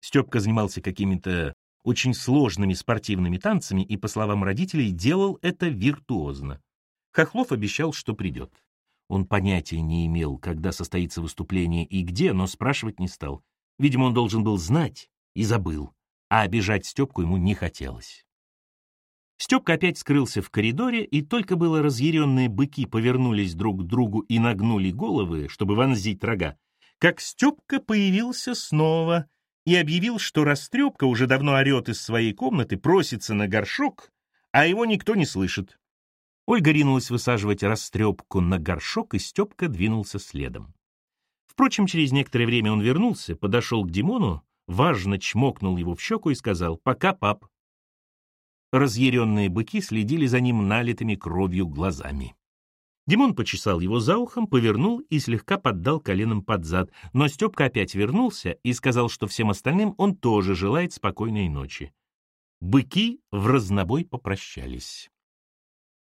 Степка занимался какими-то очень сложными спортивными танцами и, по словам родителей, делал это виртуозно. Хохлов обещал, что придет. Он понятия не имел, когда состоится выступление и где, но спрашивать не стал. Видимо, он должен был знать и забыл, а обижать Степку ему не хотелось. Степка опять скрылся в коридоре, и только было разъяренные быки повернулись друг к другу и нагнули головы, чтобы вонзить рога, как Степка появился снова и объявил, что Растрепка уже давно орет из своей комнаты, просится на горшок, а его никто не слышит. Ольга ринулась высаживать растрепку на горшок, и Степка двинулся следом. Впрочем, через некоторое время он вернулся, подошел к Димону, важно чмокнул его в щеку и сказал «Пока, пап». Разъяренные быки следили за ним налитыми кровью глазами. Димон почесал его за ухом, повернул и слегка поддал коленом под зад, но Степка опять вернулся и сказал, что всем остальным он тоже желает спокойной ночи. Быки в разнобой попрощались.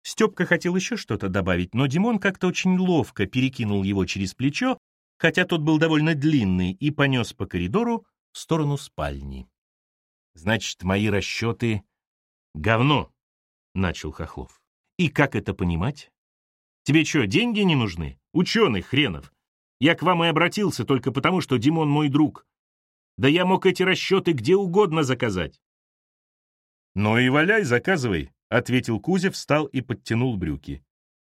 Степка хотел еще что-то добавить, но Димон как-то очень ловко перекинул его через плечо, хотя тот был довольно длинный, и понес по коридору в сторону спальни. «Значит, мои расчеты — говно», — начал Хохлов. «И как это понимать? Тебе что, деньги не нужны? Ученый хренов. Я к вам и обратился только потому, что Димон мой друг. Да я мог эти расчеты где угодно заказать». «Ну и валяй, заказывай», — ответил Кузя, встал и подтянул брюки.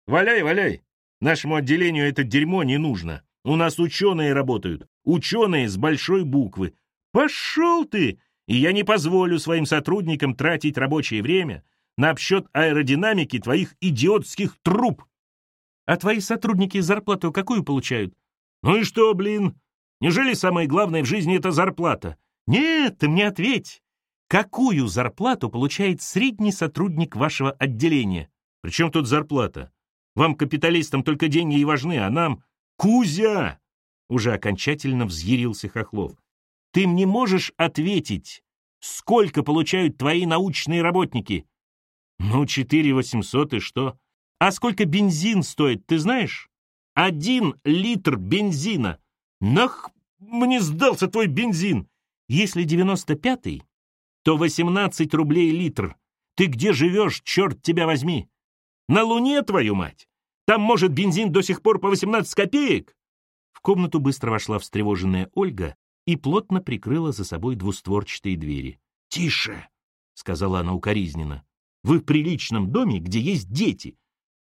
«Валяй, валяй! Нашему отделению это дерьмо не нужно. У нас ученые работают. Ученые с большой буквы. Пошел ты! И я не позволю своим сотрудникам тратить рабочее время на обсчет аэродинамики твоих идиотских труб. А твои сотрудники зарплату какую получают? Ну и что, блин? Неужели самое главное в жизни — это зарплата? Нет, ты мне ответь. Какую зарплату получает средний сотрудник вашего отделения? Причем тут зарплата? Вам, капиталистам, только деньги и важны, а нам... Кузя! Уже окончательно взъярился Хохлов. Ты мне можешь ответить, сколько получают твои научные работники? Ну, четыре восемьсот и что? А сколько бензин стоит, ты знаешь? Один литр бензина. Нах, мне сдался твой бензин. Если девяносто пятый, то 18 рублей литр. Ты где живешь, черт тебя возьми? На Луне, твою мать? Там, может, бензин до сих пор по 18 копеек?» В комнату быстро вошла встревоженная Ольга и плотно прикрыла за собой двустворчатые двери. «Тише!» — сказала она укоризненно. «Вы в приличном доме, где есть дети.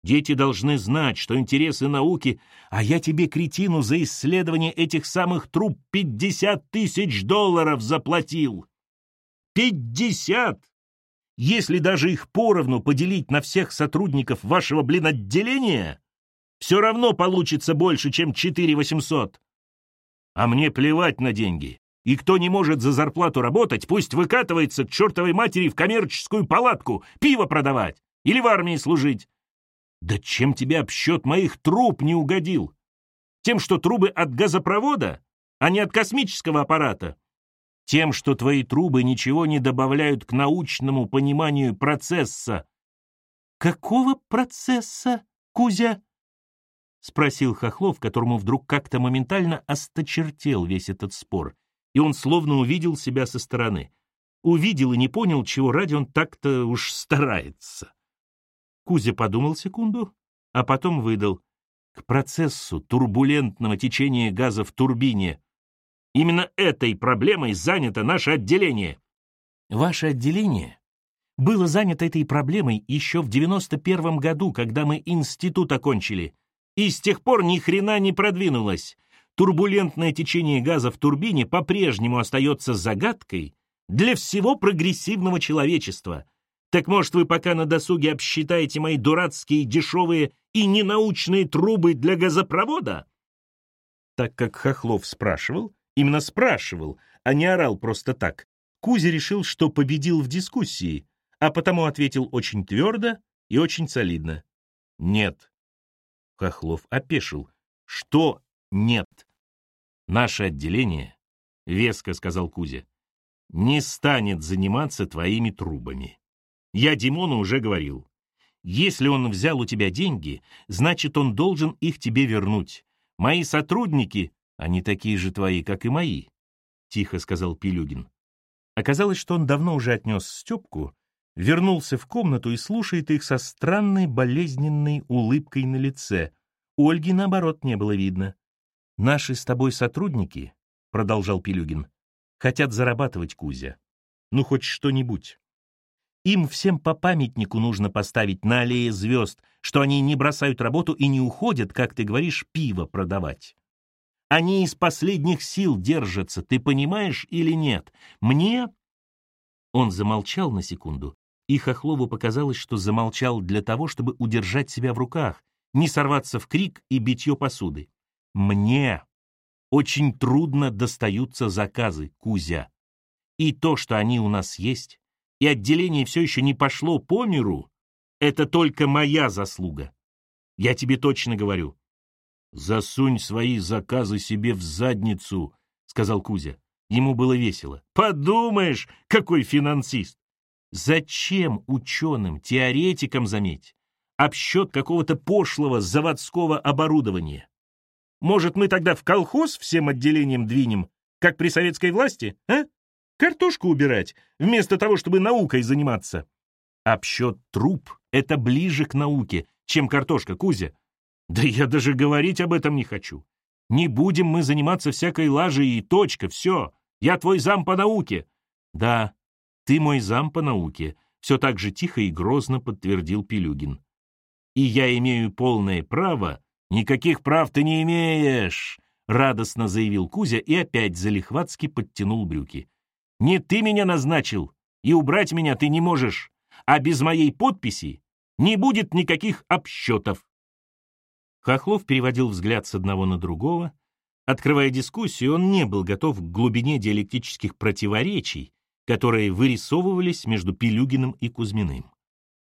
Дети должны знать, что интересы науки, а я тебе, кретину, за исследование этих самых труб 50 тысяч долларов заплатил!» Пятьдесят! Если даже их поровну поделить на всех сотрудников вашего, блин, отделения, все равно получится больше, чем четыре восемьсот. А мне плевать на деньги. И кто не может за зарплату работать, пусть выкатывается к чертовой матери в коммерческую палатку, пиво продавать или в армии служить. Да чем тебе обсчет моих труб не угодил? Тем, что трубы от газопровода, а не от космического аппарата? Тем, что твои трубы ничего не добавляют к научному пониманию процесса. «Какого процесса, Кузя?» — спросил Хохлов, которому вдруг как-то моментально осточертел весь этот спор, и он словно увидел себя со стороны. Увидел и не понял, чего ради он так-то уж старается. Кузя подумал секунду, а потом выдал. К процессу турбулентного течения газа в турбине Именно этой проблемой занято наше отделение. Ваше отделение было занято этой проблемой еще в 91 году, когда мы институт окончили, и с тех пор ни хрена не продвинулось. Турбулентное течение газа в турбине по-прежнему остается загадкой для всего прогрессивного человечества. Так может, вы пока на досуге обсчитаете мои дурацкие, дешевые и ненаучные трубы для газопровода? Так как Хохлов спрашивал, Именно спрашивал, а не орал просто так, Кузя решил, что победил в дискуссии, а потому ответил очень твердо и очень солидно. «Нет». Хохлов опешил. «Что нет?» «Наше отделение», — веско сказал Кузя, — «не станет заниматься твоими трубами. Я Димону уже говорил. Если он взял у тебя деньги, значит, он должен их тебе вернуть. Мои сотрудники, они такие же твои, как и мои», — тихо сказал Пилюгин. Оказалось, что он давно уже отнес Степку, вернулся в комнату и слушает их со странной болезненной улыбкой на лице. У Ольги, наоборот, не было видно. «Наши с тобой сотрудники», — продолжал Пилюгин, — «хотят зарабатывать, Кузя. Ну, хоть что-нибудь. Им всем по памятнику нужно поставить на аллее звезд, что они не бросают работу и не уходят, как ты говоришь, пиво продавать. Они из последних сил держатся, ты понимаешь или нет? Мне...» Он замолчал на секунду, и Хохлову показалось, что замолчал для того, чтобы удержать себя в руках, не сорваться в крик и битье посуды. «Мне очень трудно достаются заказы, Кузя. И то, что они у нас есть, и отделение все еще не пошло по миру, это только моя заслуга. Я тебе точно говорю. «Засунь свои заказы себе в задницу», — сказал Кузя. Ему было весело. «Подумаешь, какой финансист! Зачем ученым, теоретикам, заметь, обсчет какого-то пошлого заводского оборудования? Может, мы тогда в колхоз всем отделением двинем, как при советской власти, а? Картошку убирать, вместо того, чтобы наукой заниматься. Обсчет труб — это ближе к науке, чем картошка, Кузя. Да я даже говорить об этом не хочу. Не будем мы заниматься всякой лажей и точка, все. Я твой зам по науке. Да, ты мой зам по науке, все так же тихо и грозно подтвердил Пилюгин. И я имею полное право... Никаких прав ты не имеешь, радостно заявил Кузя и опять залихватски подтянул брюки. Не ты меня назначил, и убрать меня ты не можешь, а без моей подписи не будет никаких обсчетов. Хохлов переводил взгляд с одного на другого. Открывая дискуссию, он не был готов к глубине диалектических противоречий, которые вырисовывались между Пилюгиным и Кузьминым.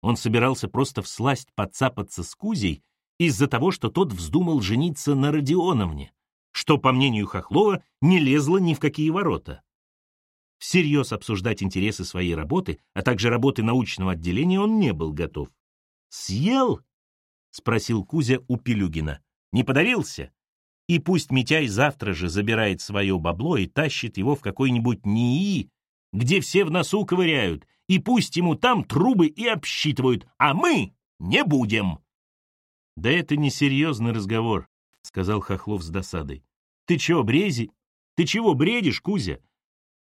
Он собирался просто всласть подцапаться с Кузей из-за того, что тот вздумал жениться на Родионовне, что, по мнению Хохлова, не лезло ни в какие ворота. Всерьез обсуждать интересы своей работы, а также работы научного отделения он не был готов. «Съел?» — спросил Кузя у Пилюгина. «Не подавился? И пусть Митяй завтра же забирает свое бабло и тащит его в какой-нибудь НИИ, где все в носу ковыряют, и пусть ему там трубы и обсчитывают, а мы не будем». «Да это не серьезный разговор», — сказал Хохлов с досадой. «Ты чего, брези? Ты чего бредишь, Кузя?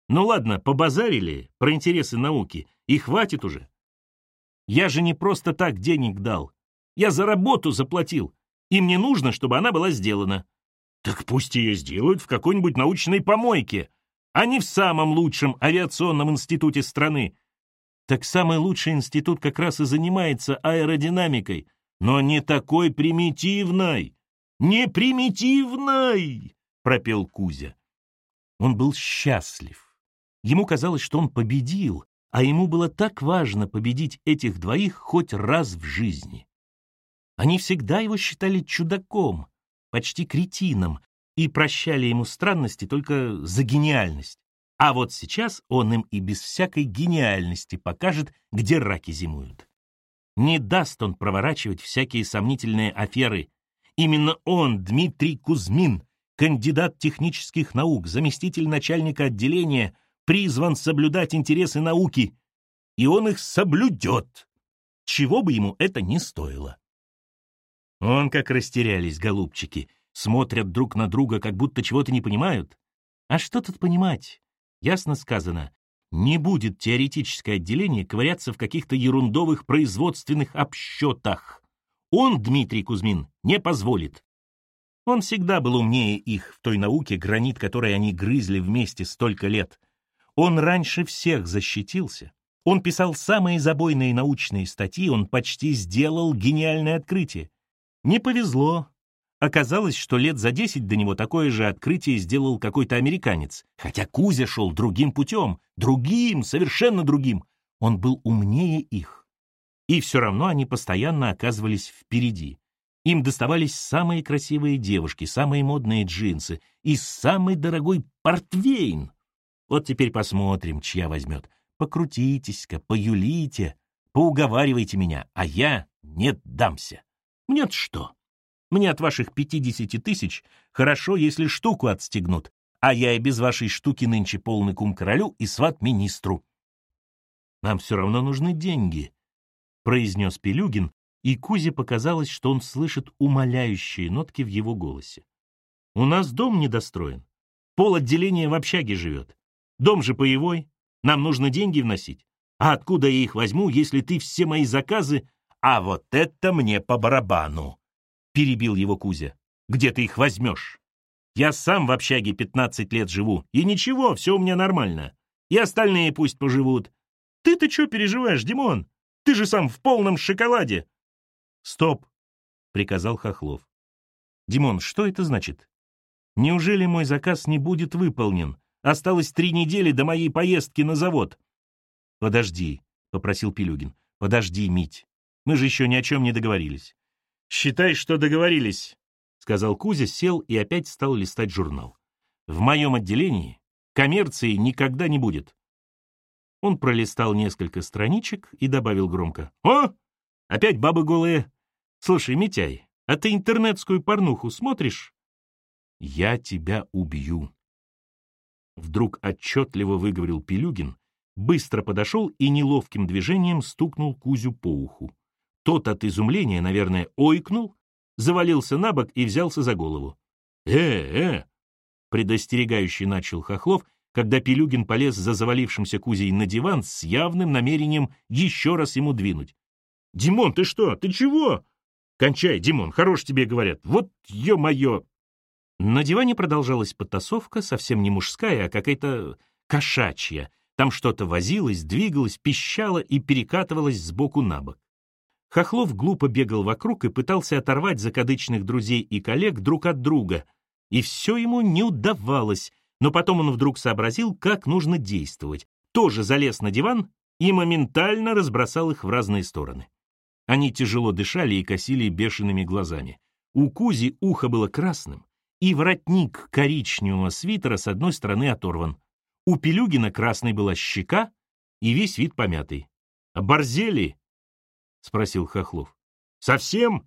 Ну ладно, побазарили про интересы науки, и хватит уже. Я же не просто так денег дал. Я за работу заплатил, и мне нужно, чтобы она была сделана. Так пусть ее сделают в какой-нибудь научной помойке, а не в самом лучшем авиационном институте страны. Так самый лучший институт как раз и занимается аэродинамикой, но не такой примитивной. Не примитивной, пропел Кузя. Он был счастлив. Ему казалось, что он победил, а ему было так важно победить этих двоих хоть раз в жизни. Они всегда его считали чудаком, почти кретином, и прощали ему странности только за гениальность. А вот сейчас он им и без всякой гениальности покажет, где раки зимуют. Не даст он проворачивать всякие сомнительные аферы. Именно он, Дмитрий Кузьмин, кандидат технических наук, заместитель начальника отделения, призван соблюдать интересы науки. И он их соблюдет, чего бы ему это ни стоило. Он как растерялись, голубчики, смотрят друг на друга, как будто чего-то не понимают. А что тут понимать? Ясно сказано, не будет теоретическое отделение ковыряться в каких-то ерундовых производственных обсчетах. Он, Дмитрий Кузьмин, не позволит. Он всегда был умнее их в той науке, гранит которой они грызли вместе столько лет. Он раньше всех защитился. Он писал самые забойные научные статьи, он почти сделал гениальное открытие. Не повезло. Оказалось, что лет за десять до него такое же открытие сделал какой-то американец, хотя Кузя шел другим путем, другим, совершенно другим. Он был умнее их. И все равно они постоянно оказывались впереди. Им доставались самые красивые девушки, самые модные джинсы и самый дорогой портвейн. Вот теперь посмотрим, чья возьмет. Покрутитесь-ка, поюлите, поуговаривайте меня, а я не дамся. Мне-то что? Мне от ваших пятидесяти тысяч хорошо, если штуку отстегнут, а я и без вашей штуки нынче полный кум королю и сват министру. Нам все равно нужны деньги, — произнес Пелюгин, и Кузе показалось, что он слышит умоляющие нотки в его голосе. У нас дом недостроен. Пол отделения в общаге живет. Дом же боевой. Нам нужно деньги вносить. А откуда я их возьму, если ты все мои заказы... А вот это мне по барабану! — перебил его Кузя. «Где ты их возьмешь? Я сам в общаге 15 лет живу, и ничего, все у меня нормально. И остальные пусть поживут. Ты-то что переживаешь, Димон? Ты же сам в полном шоколаде!» «Стоп!» — приказал Хохлов. «Димон, что это значит? Неужели мой заказ не будет выполнен? Осталось три недели до моей поездки на завод». «Подожди», — попросил Пилюгин. «Подожди, Мить. Мы же еще ни о чем не договорились. «Считай, что договорились», — сказал Кузя, сел и опять стал листать журнал. «В моем отделении коммерции никогда не будет». Он пролистал несколько страничек и добавил громко. «О, опять бабы голые. Слушай, Митяй, а ты интернетскую порнуху смотришь?» «Я тебя убью». Вдруг отчетливо выговорил Пилюгин, быстро подошел и неловким движением стукнул Кузю по уху. Тот от изумления, наверное, ойкнул, завалился на бок и взялся за голову. «Э-э!» — предостерегающий начал Хохлов, когда Пилюгин полез за завалившимся Кузей на диван с явным намерением еще раз ему двинуть. «Димон, ты что? Ты чего?» «Кончай, Димон, хорош тебе говорят. Вот ё-моё!» На диване продолжалась потасовка, совсем не мужская, а какая-то кошачья. Там что-то возилось, двигалось, пищало и перекатывалось сбоку на бок. Хохлов глупо бегал вокруг и пытался оторвать закадычных друзей и коллег друг от друга, и все ему не удавалось, но потом он вдруг сообразил, как нужно действовать. Тоже залез на диван и моментально разбросал их в разные стороны. Они тяжело дышали и косили бешеными глазами. У Кузи ухо было красным, и воротник коричневого свитера с одной стороны оторван. У Пелюгина красной была щека и весь вид помятый. «Оборзели!» — спросил Хохлов. «Совсем?»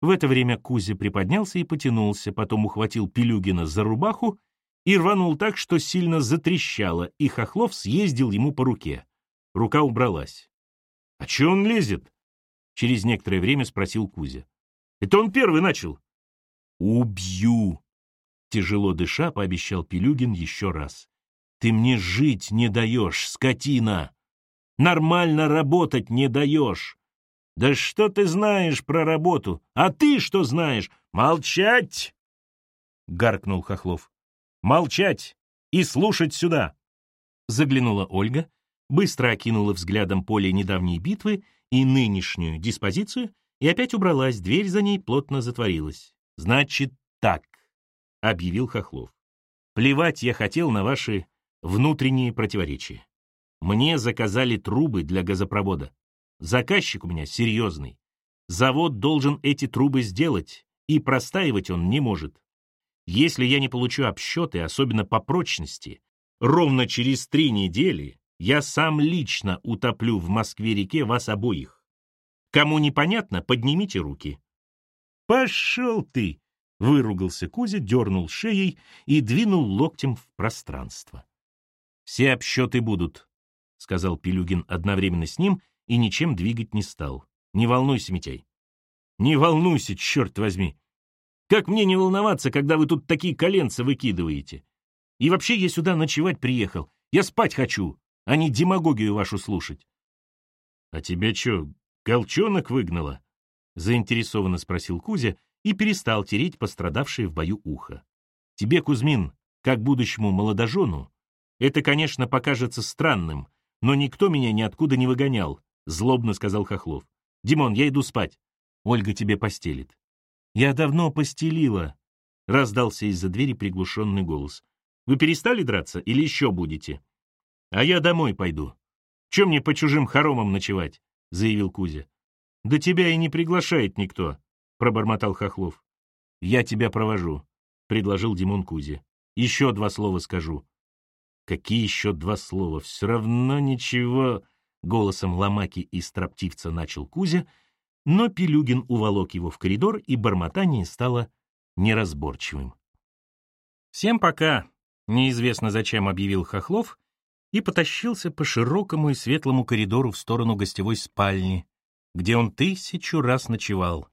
В это время Кузя приподнялся и потянулся, потом ухватил Пелюгина за рубаху и рванул так, что сильно затрещало, и Хохлов съездил ему по руке. Рука убралась. «А че он лезет?» — через некоторое время спросил Кузя. «Это он первый начал». «Убью!» — тяжело дыша, пообещал Пелюгин еще раз. «Ты мне жить не даешь, скотина! Нормально работать не даешь! Да что ты знаешь про работу? А ты что знаешь? Молчать! Гаркнул Хохлов. Молчать и слушать сюда. Заглянула Ольга, быстро окинула взглядом поле недавней битвы и нынешнюю диспозицию, и опять убралась, дверь за ней плотно затворилась. Значит, так, объявил Хохлов. Плевать я хотел на ваши внутренние противоречия. Мне заказали трубы для газопровода. Заказчик у меня серьезный. Завод должен эти трубы сделать, и простаивать он не может. Если я не получу обсчеты, особенно по прочности, ровно через три недели я сам лично утоплю в Москве-реке вас обоих. Кому непонятно, поднимите руки. «Пошел ты!» — выругался Кузя, дернул шеей и двинул локтем в пространство. «Все обсчеты будут», — сказал Пилюгин одновременно с ним и ничем двигать не стал. «Не волнуйся, Митяй». «Не волнуйся, черт возьми! Как мне не волноваться, когда вы тут такие коленца выкидываете? И вообще я сюда ночевать приехал. Я спать хочу, а не демагогию вашу слушать». «А тебя что, голчонок выгнала?» — заинтересованно спросил Кузя и перестал тереть пострадавшее в бою ухо. «Тебе, Кузьмин, как будущему молодожену, это, конечно, покажется странным, но никто меня ниоткуда не выгонял, — злобно сказал Хохлов. «Димон, я иду спать. Ольга тебе постелит». «Я давно постелила», — раздался из-за двери приглушенный голос. «Вы перестали драться или еще будете?» «А я домой пойду. Чем мне по чужим хоромам ночевать?» — заявил Кузя. «Да тебя и не приглашает никто», — пробормотал Хохлов. «Я тебя провожу», — предложил Димон Кузе. «Еще два слова скажу». «Какие еще два слова? Все равно ничего...» Голосом ломаки и строптивца начал Кузя, но Пилюгин уволок его в коридор, и бормотание стало неразборчивым. «Всем пока!» — неизвестно зачем объявил Хохлов и потащился по широкому и светлому коридору в сторону гостевой спальни, где он тысячу раз ночевал.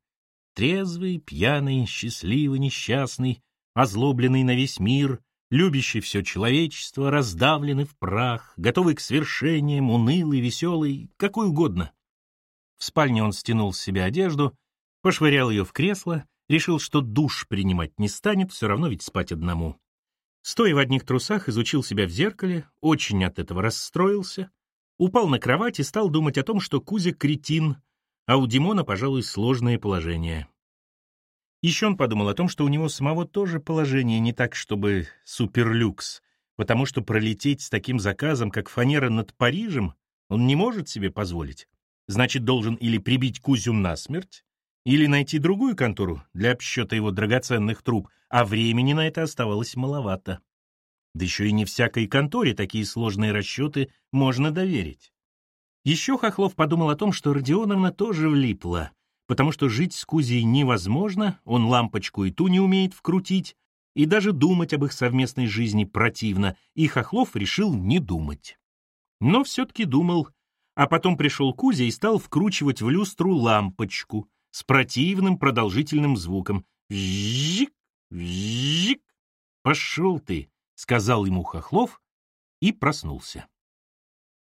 Трезвый, пьяный, счастливый, несчастный, озлобленный на весь мир, любящий все человечество, раздавленный в прах, готовый к свершениям, унылый, веселый, какой угодно. В спальне он стянул с себя одежду, пошвырял ее в кресло, решил, что душ принимать не станет, все равно ведь спать одному. Стоя в одних трусах, изучил себя в зеркале, очень от этого расстроился, упал на кровать и стал думать о том, что Кузя кретин, а у Димона, пожалуй, сложное положение. Еще он подумал о том, что у него самого тоже положение не так, чтобы суперлюкс, потому что пролететь с таким заказом, как фанера над Парижем, он не может себе позволить. Значит, должен или прибить Кузю насмерть, или найти другую контору для обсчета его драгоценных труб, а времени на это оставалось маловато. Да еще и не всякой конторе такие сложные расчеты можно доверить. Еще Хохлов подумал о том, что Родионовна тоже влипла, потому что жить с Кузей невозможно, он лампочку и ту не умеет вкрутить, и даже думать об их совместной жизни противно, и Хохлов решил не думать. Но все-таки думал, а потом пришел Кузя и стал вкручивать в люстру лампочку с противным продолжительным звуком. «Вжик! Вжик!» «Пошел ты!» — сказал ему Хохлов и проснулся.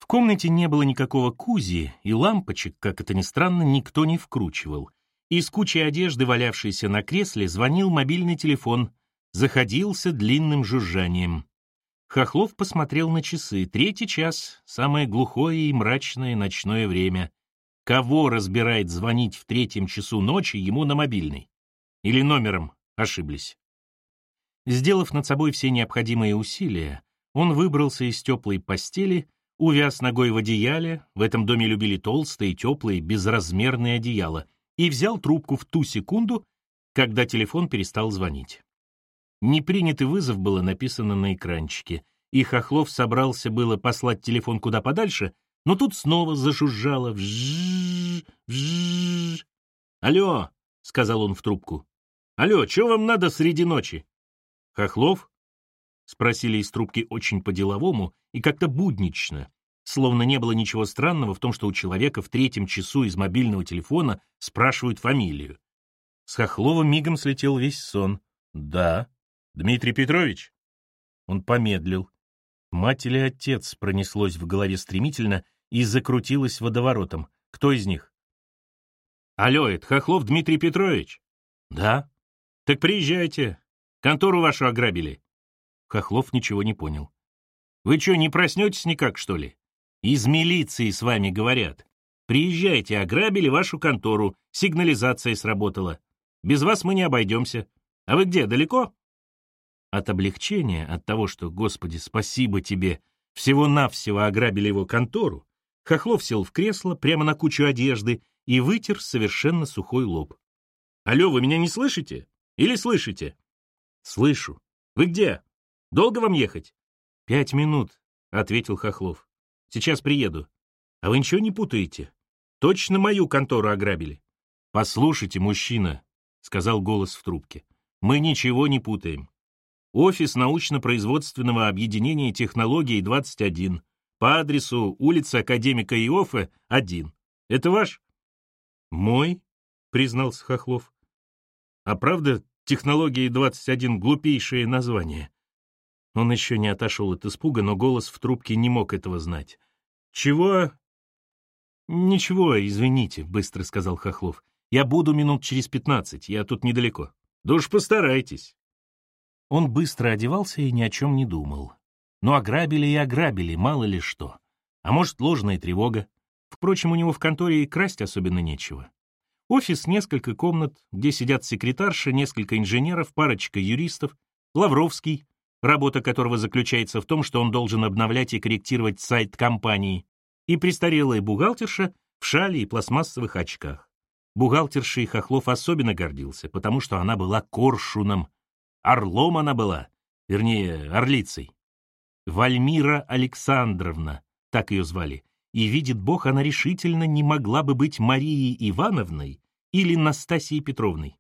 Комнате не было никакого кузи, и лампочек, как это ни странно, никто не вкручивал. Из кучи одежды, валявшейся на кресле, звонил мобильный телефон, заходился длинным жужжанием. Хохлов посмотрел на часы. Третий час, самое глухое и мрачное ночное время. Кого разбирает звонить в третьем часу ночи ему на мобильный? Или номером ошиблись? Сделав над собой все необходимые усилия, он выбрался из теплой постели увяз ногой в одеяле, в этом доме любили толстые, теплые, безразмерные одеяла, и взял трубку в ту секунду, когда телефон перестал звонить. Непринятый вызов было написано на экранчике, и Хохлов собрался было послать телефон куда подальше, но тут снова зажужжало вжжж, вжжж. «Алло!» — сказал он в трубку. «Алло, что вам надо среди ночи?» «Хохлов?» — спросили из трубки очень по-деловому и как-то буднично, словно не было ничего странного в том, что у человека в третьем часу из мобильного телефона спрашивают фамилию. С Хохлова мигом слетел весь сон. «Да. Дмитрий Петрович?» Он помедлил. Мать или отец пронеслось в голове стремительно и закрутилось водоворотом. Кто из них? «Алло, это Хохлов Дмитрий Петрович?» «Да». «Так приезжайте. Контору вашу ограбили. Хохлов ничего не понял. «Вы что, не проснетесь никак, что ли? Из милиции с вами говорят. Приезжайте, ограбили вашу контору, сигнализация сработала. Без вас мы не обойдемся. А вы где, далеко?» От облегчения, от того, что, Господи, спасибо тебе, всего-навсего ограбили его контору, Хохлов сел в кресло прямо на кучу одежды и вытер совершенно сухой лоб. «Алло, вы меня не слышите? Или слышите?» «Слышу. Вы где?» Долго вам ехать? Пять минут, ответил Хохлов. Сейчас приеду. А вы ничего не путаете? Точно мою контору ограбили. Послушайте, мужчина, сказал голос в трубке. Мы ничего не путаем. Офис научно-производственного объединения технологий 21. По адресу улица Академика Иофа, 1. Это ваш? Мой, признался Хохлов. А правда, технологии 21 глупейшее название? Он еще не отошел от испуга, но голос в трубке не мог этого знать. «Чего?» «Ничего, извините», — быстро сказал Хохлов. «Я буду минут через пятнадцать, я тут недалеко». «Да уж постарайтесь». Он быстро одевался и ни о чем не думал. Ну, ограбили и ограбили, мало ли что. А может, ложная тревога. Впрочем, у него в конторе и красть особенно нечего. Офис, несколько комнат, где сидят секретарша, несколько инженеров, парочка юристов, Лавровский, работа которого заключается в том, что он должен обновлять и корректировать сайт компании, и престарелая бухгалтерша в шале и пластмассовых очках. Бухгалтершей Хохлов особенно гордился, потому что она была коршуном. Орлом она была, вернее, орлицей. Вальмира Александровна, так ее звали, и, видит Бог, она решительно не могла бы быть Марией Ивановной или Настасией Петровной.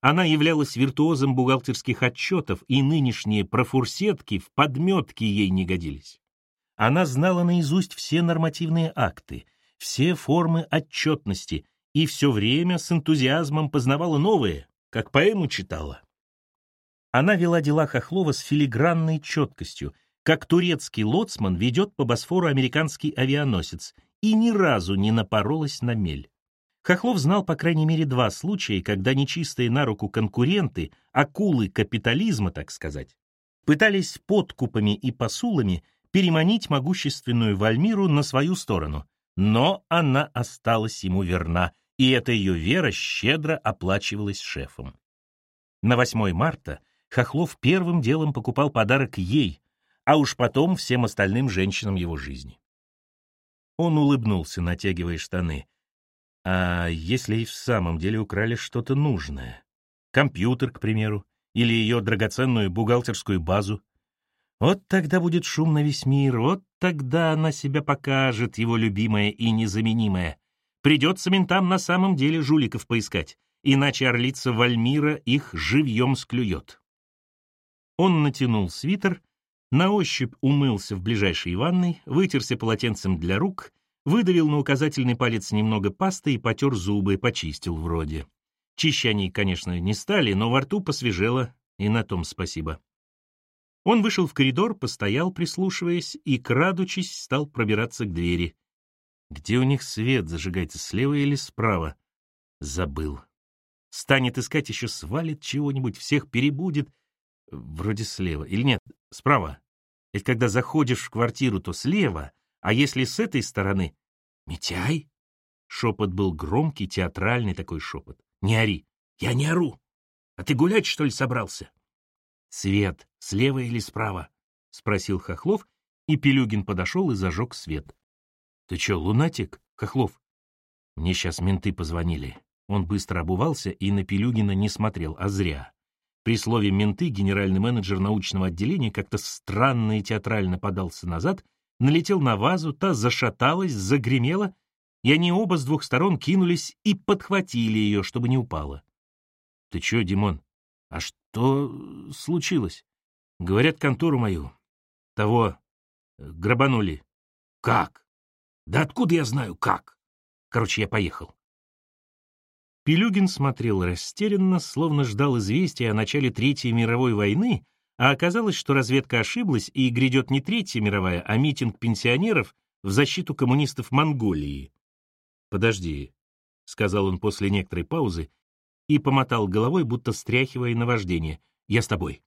Она являлась виртуозом бухгалтерских отчетов, и нынешние профурсетки в подметке ей не годились. Она знала наизусть все нормативные акты, все формы отчетности и все время с энтузиазмом познавала новые, как поэму читала. Она вела дела Хохлова с филигранной четкостью, как турецкий лоцман ведет по Босфору американский авианосец, и ни разу не напоролась на мель. Хохлов знал по крайней мере два случая, когда нечистые на руку конкуренты, акулы капитализма, так сказать, пытались подкупами и посулами переманить могущественную Вальмиру на свою сторону, но она осталась ему верна, и эта ее вера щедро оплачивалась шефом. На 8 марта Хохлов первым делом покупал подарок ей, а уж потом всем остальным женщинам его жизни. Он улыбнулся, натягивая штаны. А если и в самом деле украли что-то нужное? Компьютер, к примеру, или ее драгоценную бухгалтерскую базу? Вот тогда будет шум на весь мир, вот тогда она себя покажет, его любимая и незаменимая. Придется ментам на самом деле жуликов поискать, иначе орлица Вальмира их живьем склюет. Он натянул свитер на ощупь умылся в ближайшей ванной, вытерся полотенцем для рук, выдавил на указательный палец немного пасты и потер зубы, почистил вроде. Чище они, конечно, не стали, но во рту посвежело, и на том спасибо. Он вышел в коридор, постоял, прислушиваясь, и, крадучись, стал пробираться к двери. Где у них свет зажигается, слева или справа? Забыл. Станет искать, еще свалит чего-нибудь, всех перебудет. Вроде слева. Или нет, Справа. Ведь когда заходишь в квартиру, то слева, а если с этой стороны... Митяй? Шепот был громкий, театральный такой шепот. Не ори. Я не ору. А ты гулять, что ли, собрался? Свет, слева или справа? Спросил Хохлов, и Пелюгин подошел и зажег свет. Ты че, лунатик, Хохлов? Мне сейчас менты позвонили. Он быстро обувался и на Пелюгина не смотрел, а зря. При слове «менты» генеральный менеджер научного отделения как-то странно и театрально подался назад, налетел на вазу, та зашаталась, загремела, и они оба с двух сторон кинулись и подхватили ее, чтобы не упала. — Ты чё, Димон? А что случилось? Говорят, контору мою. Того э, грабанули. — Как? Да откуда я знаю, как? Короче, я поехал. Пелюгин смотрел растерянно, словно ждал известия о начале Третьей мировой войны, а оказалось, что разведка ошиблась, и грядет не Третья мировая, а митинг пенсионеров в защиту коммунистов Монголии. «Подожди», — сказал он после некоторой паузы и помотал головой, будто стряхивая наваждение. «Я с тобой.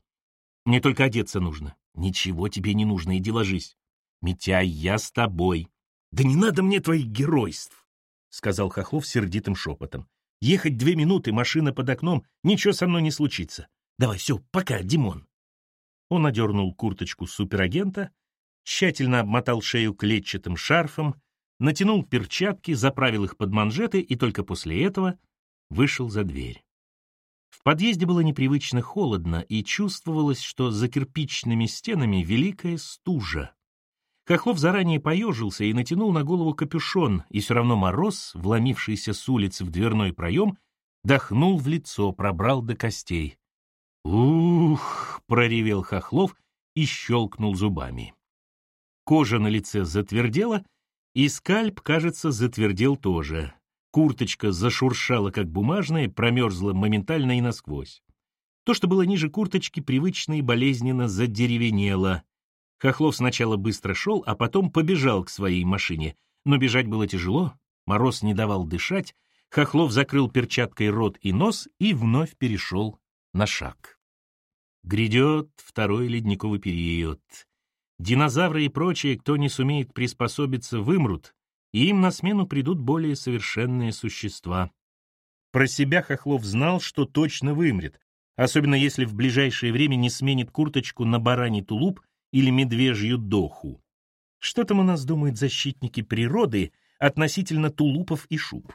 Мне только одеться нужно. Ничего тебе не нужно, иди ложись. Митяй, я с тобой». «Да не надо мне твоих геройств», — сказал Хохлов сердитым шепотом. Ехать две минуты, машина под окном, ничего со мной не случится. Давай, все, пока, Димон. Он одернул курточку суперагента, тщательно обмотал шею клетчатым шарфом, натянул перчатки, заправил их под манжеты и только после этого вышел за дверь. В подъезде было непривычно холодно, и чувствовалось, что за кирпичными стенами великая стужа. Хохлов заранее поежился и натянул на голову капюшон, и все равно мороз, вломившийся с улицы в дверной проем, дохнул в лицо, пробрал до костей. «Ух!» — проревел Хохлов и щелкнул зубами. Кожа на лице затвердела, и скальп, кажется, затвердел тоже. Курточка зашуршала, как бумажная, промерзла моментально и насквозь. То, что было ниже курточки, привычно и болезненно задеревенело. Хохлов сначала быстро шел, а потом побежал к своей машине. Но бежать было тяжело, мороз не давал дышать, Хохлов закрыл перчаткой рот и нос и вновь перешел на шаг. Грядет второй ледниковый период. Динозавры и прочие, кто не сумеет приспособиться, вымрут, и им на смену придут более совершенные существа. Про себя Хохлов знал, что точно вымрет, особенно если в ближайшее время не сменит курточку на бараний тулуп или медвежью доху. Что там у нас думают защитники природы относительно тулупов и шуб?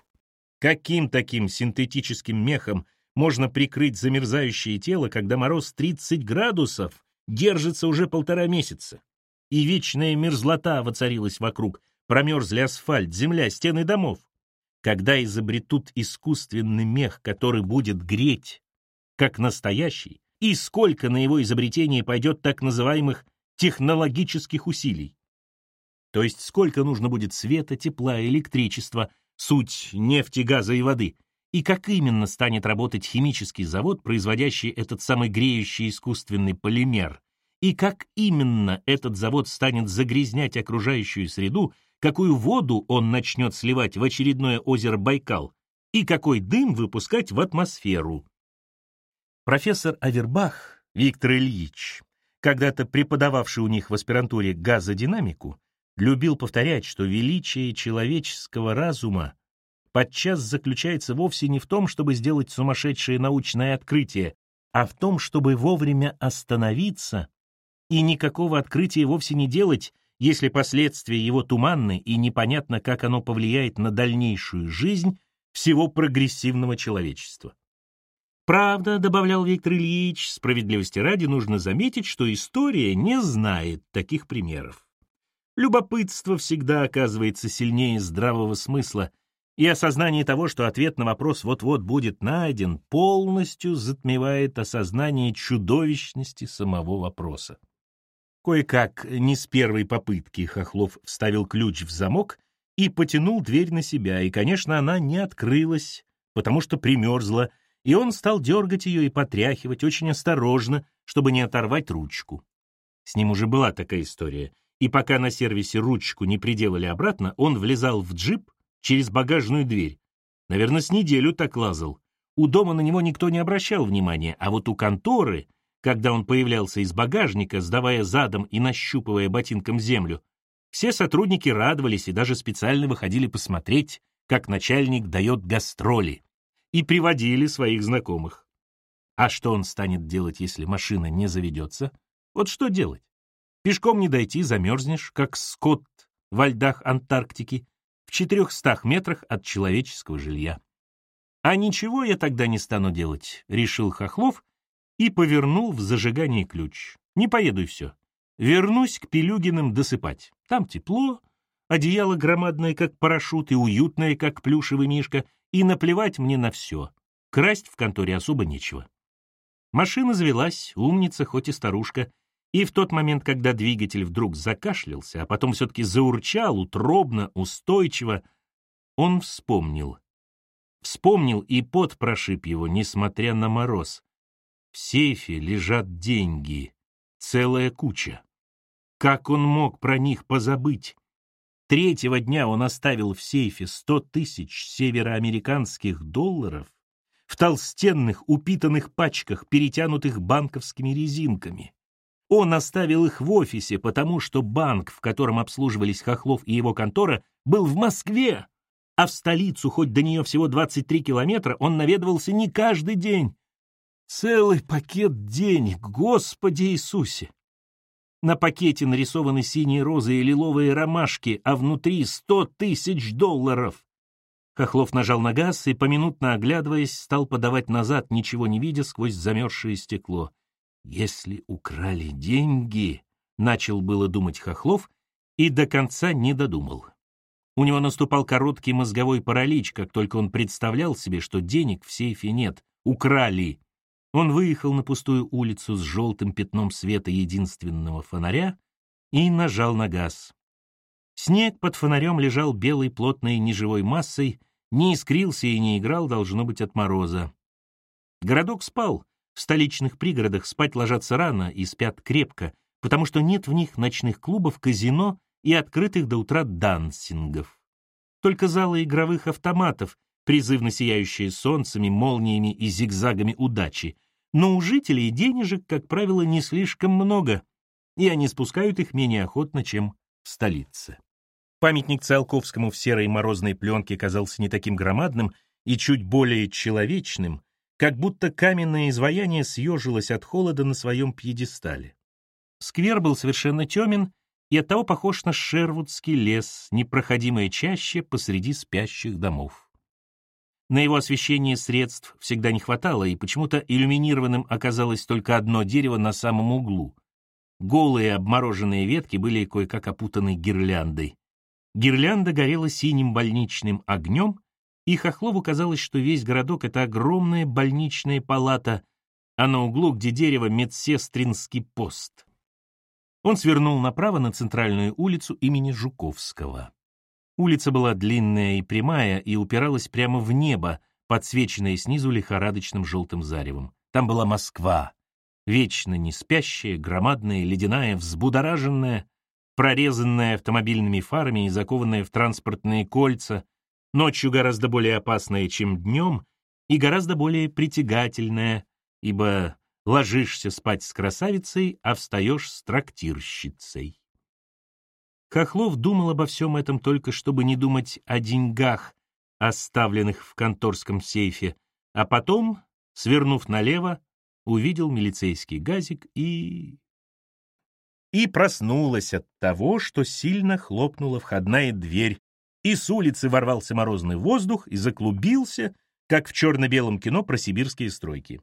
Каким таким синтетическим мехом можно прикрыть замерзающее тело, когда мороз 30 градусов держится уже полтора месяца? И вечная мерзлота воцарилась вокруг, промерзли асфальт, земля, стены домов. Когда изобретут искусственный мех, который будет греть, как настоящий, и сколько на его изобретение пойдет так называемых технологических усилий? То есть сколько нужно будет света, тепла, электричества, суть нефти, газа и воды, и как именно станет работать химический завод, производящий этот самый греющий искусственный полимер, и как именно этот завод станет загрязнять окружающую среду, какую воду он начнет сливать в очередное озеро Байкал, и какой дым выпускать в атмосферу. Профессор Авербах Виктор Ильич, когда-то преподававший у них в аспирантуре газодинамику, любил повторять, что величие человеческого разума подчас заключается вовсе не в том, чтобы сделать сумасшедшее научное открытие, а в том, чтобы вовремя остановиться и никакого открытия вовсе не делать, если последствия его туманны и непонятно, как оно повлияет на дальнейшую жизнь всего прогрессивного человечества. Правда, добавлял Виктор Ильич, справедливости ради нужно заметить, что история не знает таких примеров. Любопытство всегда оказывается сильнее здравого смысла, и осознание того, что ответ на вопрос вот-вот будет найден, полностью затмевает осознание чудовищности самого вопроса. Кое-как, не с первой попытки, Хохлов вставил ключ в замок и потянул дверь на себя, и, конечно, она не открылась, потому что примерзла, и он стал дергать ее и потряхивать очень осторожно, чтобы не оторвать ручку. С ним уже была такая история — и пока на сервисе ручку не приделали обратно, он влезал в джип через багажную дверь. Наверное, с неделю так лазал. У дома на него никто не обращал внимания, а вот у конторы, когда он появлялся из багажника, сдавая задом и нащупывая ботинком землю, все сотрудники радовались и даже специально выходили посмотреть, как начальник дает гастроли, и приводили своих знакомых. А что он станет делать, если машина не заведется? Вот что делать? Пешком не дойти, замерзнешь, как скот во льдах Антарктики, в четырехстах метрах от человеческого жилья. А ничего я тогда не стану делать, решил Хохлов и повернул в зажигании ключ. Не поеду и все. Вернусь к Пелюгиным досыпать. Там тепло, одеяло громадное, как парашют, и уютное, как плюшевый мишка, и наплевать мне на все. Красть в конторе особо нечего. Машина завелась, умница, хоть и старушка, и в тот момент, когда двигатель вдруг закашлялся, а потом все-таки заурчал утробно, устойчиво, он вспомнил. Вспомнил, и пот прошиб его, несмотря на мороз. В сейфе лежат деньги, целая куча. Как он мог про них позабыть? Третьего дня он оставил в сейфе сто тысяч североамериканских долларов в толстенных упитанных пачках, перетянутых банковскими резинками. Он оставил их в офисе, потому что банк, в котором обслуживались Хохлов и его контора, был в Москве, а в столицу, хоть до нее всего 23 километра, он наведывался не каждый день. Целый пакет денег, Господи Иисусе! На пакете нарисованы синие розы и лиловые ромашки, а внутри сто тысяч долларов. Хохлов нажал на газ и, поминутно оглядываясь, стал подавать назад, ничего не видя сквозь замерзшее стекло. Если украли деньги, начал было думать Хохлов и до конца не додумал. У него наступал короткий мозговой паралич, как только он представлял себе, что денег в сейфе нет, украли. Он выехал на пустую улицу с желтым пятном света единственного фонаря и нажал на газ. Снег под фонарем лежал белой плотной неживой массой, не искрился и не играл, должно быть, от мороза. Городок спал, в столичных пригородах спать ложатся рано и спят крепко, потому что нет в них ночных клубов, казино и открытых до утра дансингов. Только залы игровых автоматов, призывно сияющие солнцами, молниями и зигзагами удачи. Но у жителей денежек, как правило, не слишком много, и они спускают их менее охотно, чем в столице. Памятник Циолковскому в серой морозной пленке казался не таким громадным и чуть более человечным, как будто каменное изваяние съежилось от холода на своем пьедестале. Сквер был совершенно темен и оттого похож на Шервудский лес, непроходимое чаще посреди спящих домов. На его освещение средств всегда не хватало, и почему-то иллюминированным оказалось только одно дерево на самом углу. Голые обмороженные ветки были кое-как опутаны гирляндой. Гирлянда горела синим больничным огнем, и Хохлову казалось, что весь городок — это огромная больничная палата, а на углу, где дерево, медсестринский пост. Он свернул направо на центральную улицу имени Жуковского. Улица была длинная и прямая и упиралась прямо в небо, подсвеченное снизу лихорадочным желтым заревом. Там была Москва, вечно не спящая, громадная, ледяная, взбудораженная, прорезанная автомобильными фарами и закованная в транспортные кольца, ночью гораздо более опасная, чем днем, и гораздо более притягательная, ибо ложишься спать с красавицей, а встаешь с трактирщицей. Хохлов думал обо всем этом только, чтобы не думать о деньгах, оставленных в конторском сейфе, а потом, свернув налево, увидел милицейский газик и... И проснулась от того, что сильно хлопнула входная дверь, и с улицы ворвался морозный воздух и заклубился, как в черно-белом кино про сибирские стройки.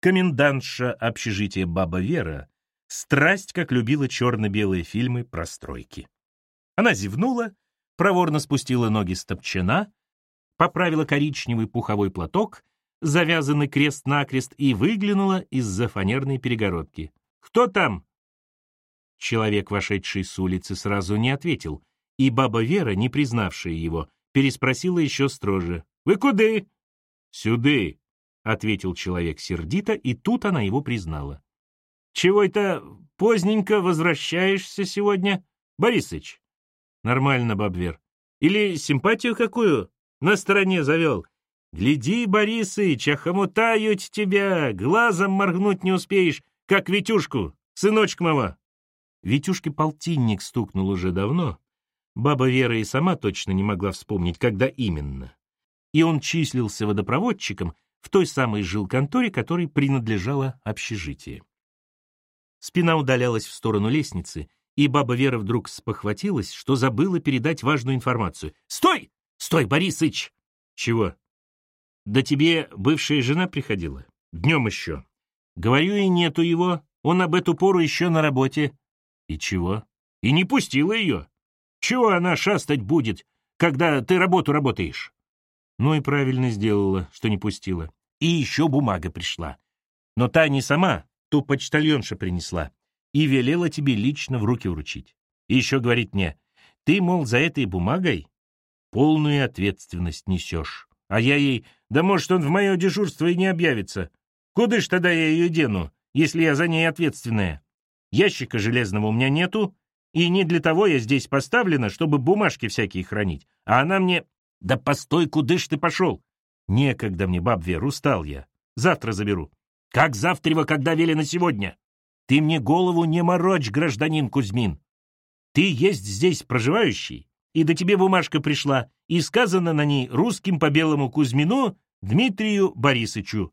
Комендантша общежития Баба Вера страсть как любила черно-белые фильмы про стройки. Она зевнула, проворно спустила ноги с топчана, поправила коричневый пуховой платок, завязанный крест-накрест, и выглянула из-за фанерной перегородки. «Кто там?» Человек, вошедший с улицы, сразу не ответил, и баба Вера, не признавшая его, переспросила еще строже. «Вы куды?» «Сюды», — ответил человек сердито, и тут она его признала. «Чего это поздненько возвращаешься сегодня, Борисыч?» «Нормально, бабвер. Или симпатию какую на стороне завел?» «Гляди, Борисыч, охомутают тебя, глазом моргнуть не успеешь, как Витюшку, сыночка моего!» Витюшке полтинник стукнул уже давно. Баба Вера и сама точно не могла вспомнить, когда именно. И он числился водопроводчиком в той самой жилконторе, которой принадлежало общежитие. Спина удалялась в сторону лестницы, и баба Вера вдруг спохватилась, что забыла передать важную информацию. «Стой! Стой, Борисыч!» «Чего?» «Да тебе бывшая жена приходила? Днем еще». «Говорю, и нету его. Он об эту пору еще на работе». «И чего?» «И не пустила ее. Чего она шастать будет, когда ты работу работаешь?» Ну и правильно сделала, что не пустила. И еще бумага пришла. Но та не сама, ту почтальонша принесла. И велела тебе лично в руки вручить. И еще говорит мне, ты, мол, за этой бумагой полную ответственность несешь. А я ей, да может, он в мое дежурство и не объявится. Куда ж тогда я ее дену, если я за ней ответственная? Ящика железного у меня нету, и не для того я здесь поставлена, чтобы бумажки всякие хранить. А она мне... Да постой, куда ж ты пошел? Некогда мне, баб Вер, устал я. Завтра заберу. Как завтра, когда велено сегодня? Ты мне голову не морочь, гражданин Кузьмин. Ты есть здесь проживающий, и до тебе бумажка пришла, и сказано на ней русским по белому Кузьмину Дмитрию Борисычу.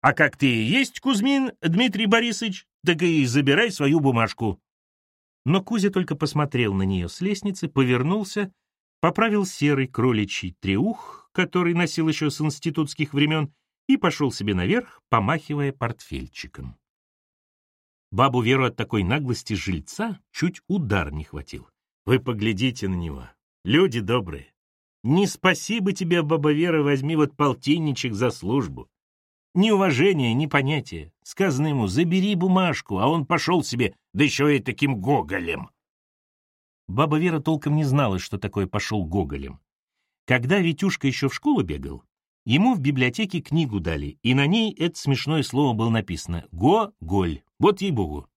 А как ты есть Кузьмин Дмитрий Борисович, так и забирай свою бумажку. Но Кузя только посмотрел на нее с лестницы, повернулся, поправил серый кроличий треух, который носил еще с институтских времен, и пошел себе наверх, помахивая портфельчиком. Бабу Веру от такой наглости жильца чуть удар не хватил. Вы поглядите на него. Люди добрые. Не спасибо тебе, баба Вера, возьми вот полтинничек за службу. Ни уважения, ни понятия. Сказано ему, забери бумажку, а он пошел себе, да еще и таким гоголем. Баба Вера толком не знала, что такое пошел гоголем. Когда Витюшка еще в школу бегал, ему в библиотеке книгу дали, и на ней это смешное слово было написано «Го-голь». Вот ей-богу.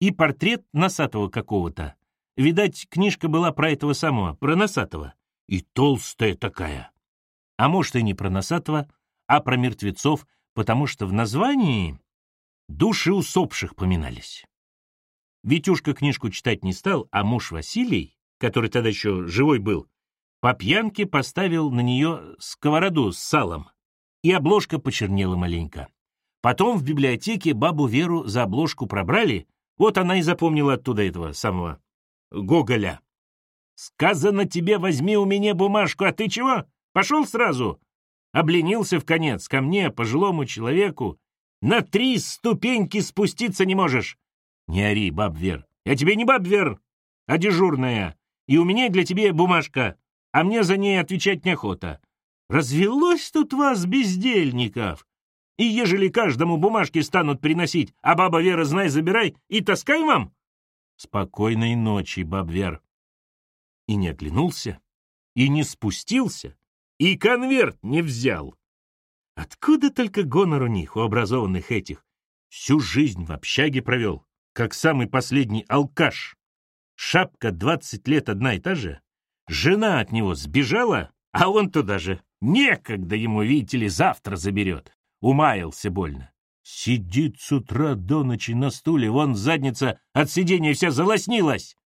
И портрет носатого какого-то. Видать, книжка была про этого самого, про носатого. И толстая такая. А может, и не про носатого, а про мертвецов, потому что в названии души усопших поминались. Витюшка книжку читать не стал, а муж Василий, который тогда еще живой был, По пьянке поставил на нее сковороду с салом, и обложка почернела маленько. Потом в библиотеке бабу Веру за обложку пробрали, вот она и запомнила оттуда этого самого Гоголя. «Сказано тебе, возьми у меня бумажку, а ты чего? Пошел сразу!» Обленился в конец ко мне, пожилому человеку. На три ступеньки спуститься не можешь. Не ори, баб Вер. Я тебе не баб Вер, а дежурная. И у меня для тебя бумажка, а мне за ней отвечать неохота. Развелось тут вас, бездельников. И ежели каждому бумажки станут приносить, а баба Вера, знай, забирай и таскай вам. Спокойной ночи, баб Вер. И не оглянулся, и не спустился, и конверт не взял. Откуда только гонор у них, у образованных этих? Всю жизнь в общаге провел, как самый последний алкаш. Шапка двадцать лет одна и та же. Жена от него сбежала, а он туда же. Некогда ему, видите ли, завтра заберет. Умаялся больно. Сидит с утра до ночи на стуле, вон задница от сидения вся залоснилась.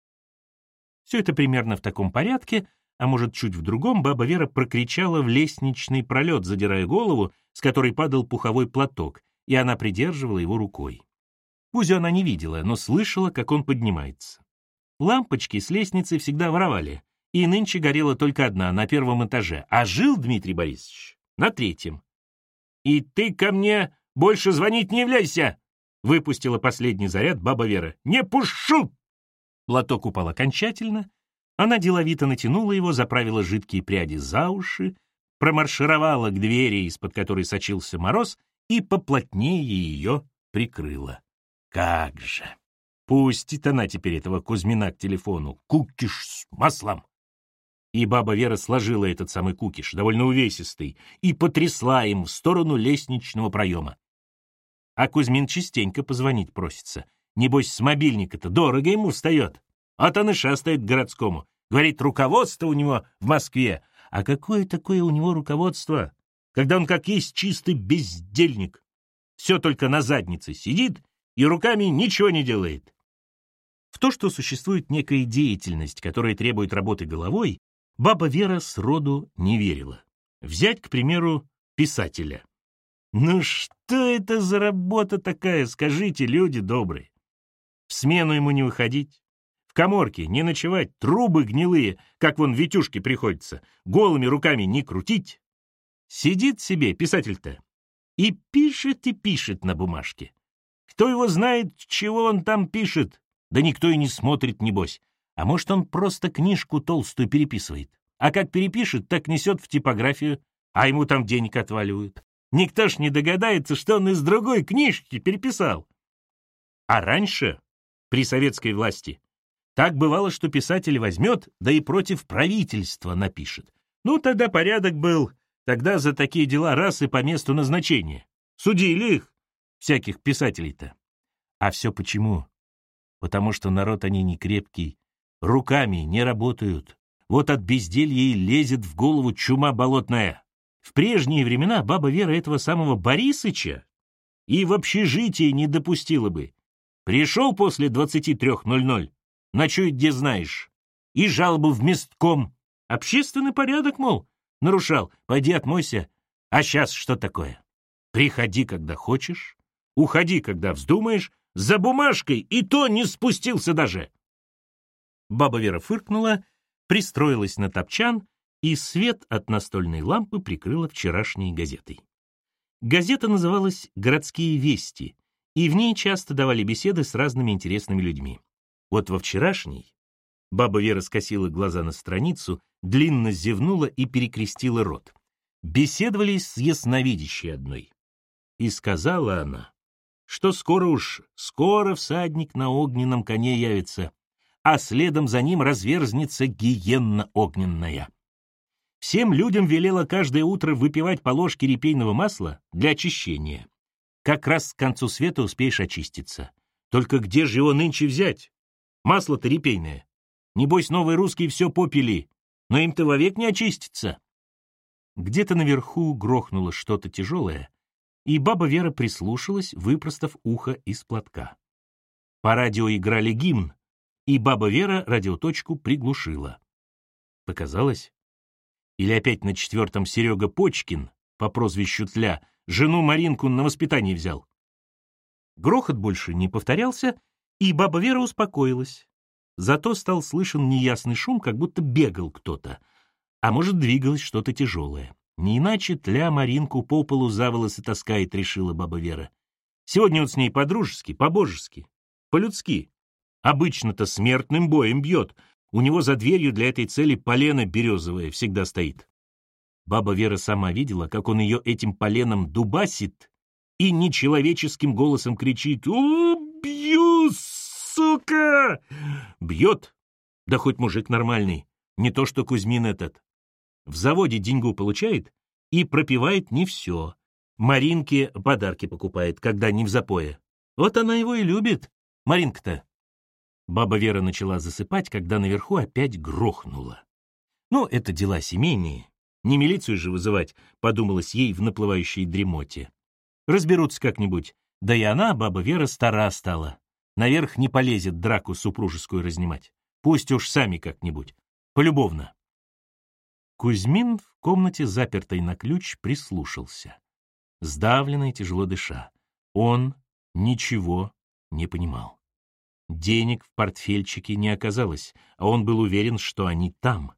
Все это примерно в таком порядке, а может, чуть в другом, баба Вера прокричала в лестничный пролет, задирая голову, с которой падал пуховой платок, и она придерживала его рукой. Кузю она не видела, но слышала, как он поднимается. Лампочки с лестницы всегда воровали, и нынче горела только одна, на первом этаже, а жил Дмитрий Борисович на третьем. «И ты ко мне больше звонить не являйся!» выпустила последний заряд баба Вера. «Не пушу!» Платок упал окончательно, она деловито натянула его, заправила жидкие пряди за уши, промаршировала к двери, из-под которой сочился мороз, и поплотнее ее прикрыла. Как же! Пустит она теперь этого Кузьмина к телефону. Кукиш с маслом! И баба Вера сложила этот самый кукиш, довольно увесистый, и потрясла им в сторону лестничного проема. А Кузьмин частенько позвонить просится. Небось, с мобильника-то дорого ему встает. А то шастает к городскому. Говорит, руководство у него в Москве. А какое такое у него руководство, когда он как есть чистый бездельник? Все только на заднице сидит и руками ничего не делает. В то, что существует некая деятельность, которая требует работы головой, баба Вера сроду не верила. Взять, к примеру, писателя. Ну что это за работа такая, скажите, люди добрые? В смену ему не выходить, коморке не ночевать, трубы гнилые, как вон Витюшке приходится, голыми руками не крутить. Сидит себе писатель-то и пишет и пишет на бумажке. Кто его знает, чего он там пишет? Да никто и не смотрит, небось. А может, он просто книжку толстую переписывает. А как перепишет, так несет в типографию, а ему там денег отваливают. Никто ж не догадается, что он из другой книжки переписал. А раньше, при советской власти, так бывало, что писатель возьмет, да и против правительства напишет. Ну, тогда порядок был, тогда за такие дела раз и по месту назначения. Судили их, всяких писателей-то. А все почему? Потому что народ они не крепкий, руками не работают. Вот от безделья и лезет в голову чума болотная. В прежние времена баба Вера этого самого Борисыча и в общежитии не допустила бы. Пришел после 23.00, ночуй где знаешь. И жалобу в местком. Общественный порядок, мол, нарушал. Пойди отмойся. А сейчас что такое? Приходи, когда хочешь, уходи, когда вздумаешь, за бумажкой, и то не спустился даже. Баба Вера фыркнула, пристроилась на топчан, и свет от настольной лампы прикрыла вчерашней газетой. Газета называлась «Городские вести», и в ней часто давали беседы с разными интересными людьми. Вот во вчерашней баба Вера скосила глаза на страницу, длинно зевнула и перекрестила рот. Беседовали с ясновидящей одной. И сказала она, что скоро уж, скоро всадник на огненном коне явится, а следом за ним разверзнется гиенна огненная. Всем людям велела каждое утро выпивать по ложке репейного масла для очищения. Как раз к концу света успеешь очиститься. Только где же его нынче взять? Масло-то репейное. Небось, новые русские все попили, но им-то вовек не очистится. Где-то наверху грохнуло что-то тяжелое, и баба Вера прислушалась, выпростав ухо из платка. По радио играли гимн, и баба Вера радиоточку приглушила. Показалось, Или опять на четвертом Серега Почкин по прозвищу Тля жену Маринку на воспитание взял. Грохот больше не повторялся, и баба Вера успокоилась. Зато стал слышен неясный шум, как будто бегал кто-то, а может, двигалось что-то тяжелое. Не иначе тля Маринку по полу за волосы таскает, решила баба Вера. Сегодня он с ней по-дружески, по-божески, по-людски. Обычно-то смертным боем бьет. У него за дверью для этой цели полено березовое всегда стоит. Баба Вера сама видела, как он ее этим поленом дубасит и нечеловеческим голосом кричит «Убью, сука!» Бьет, да хоть мужик нормальный, не то что Кузьмин этот. В заводе деньгу получает и пропивает не все. Маринке подарки покупает, когда не в запое. Вот она его и любит, Маринка-то. Баба Вера начала засыпать, когда наверху опять грохнула. Ну, это дела семейные. Не милицию же вызывать, подумалось ей в наплывающей дремоте. Разберутся как-нибудь. Да и она, баба Вера, стара стала. Наверх не полезет драку супружескую разнимать. Пусть уж сами как-нибудь. Полюбовно. Кузьмин в комнате, запертой на ключ, прислушался. Сдавленно и тяжело дыша. Он ничего не понимал. Денег в портфельчике не оказалось, а он был уверен, что они там.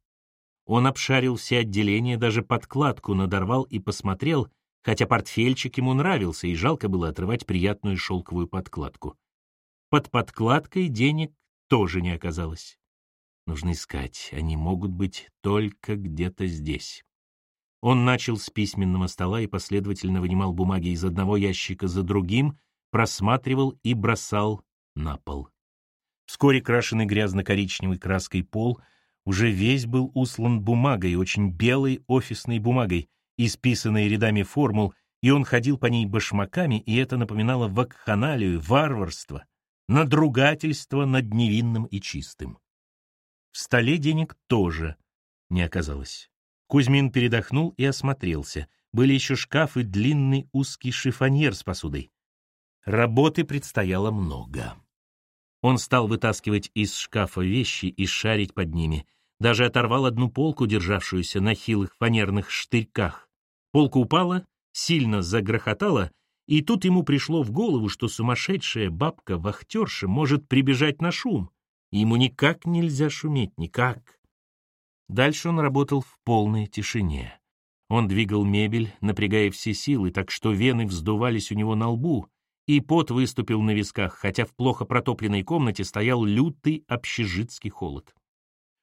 Он обшарил все отделения, даже подкладку надорвал и посмотрел, хотя портфельчик ему нравился, и жалко было отрывать приятную шелковую подкладку. Под подкладкой денег тоже не оказалось. Нужно искать, они могут быть только где-то здесь. Он начал с письменного стола и последовательно вынимал бумаги из одного ящика за другим, просматривал и бросал на пол. Вскоре крашеный грязно-коричневой краской пол уже весь был услан бумагой, очень белой офисной бумагой, исписанной рядами формул, и он ходил по ней башмаками, и это напоминало вакханалию, варварство, надругательство над невинным и чистым. В столе денег тоже не оказалось. Кузьмин передохнул и осмотрелся. Были еще шкаф и длинный узкий шифоньер с посудой. Работы предстояло много. Он стал вытаскивать из шкафа вещи и шарить под ними. Даже оторвал одну полку, державшуюся на хилых фанерных штырьках. Полка упала, сильно загрохотала, и тут ему пришло в голову, что сумасшедшая бабка-вахтерша может прибежать на шум. Ему никак нельзя шуметь, никак. Дальше он работал в полной тишине. Он двигал мебель, напрягая все силы, так что вены вздувались у него на лбу, и пот выступил на висках, хотя в плохо протопленной комнате стоял лютый общежитский холод.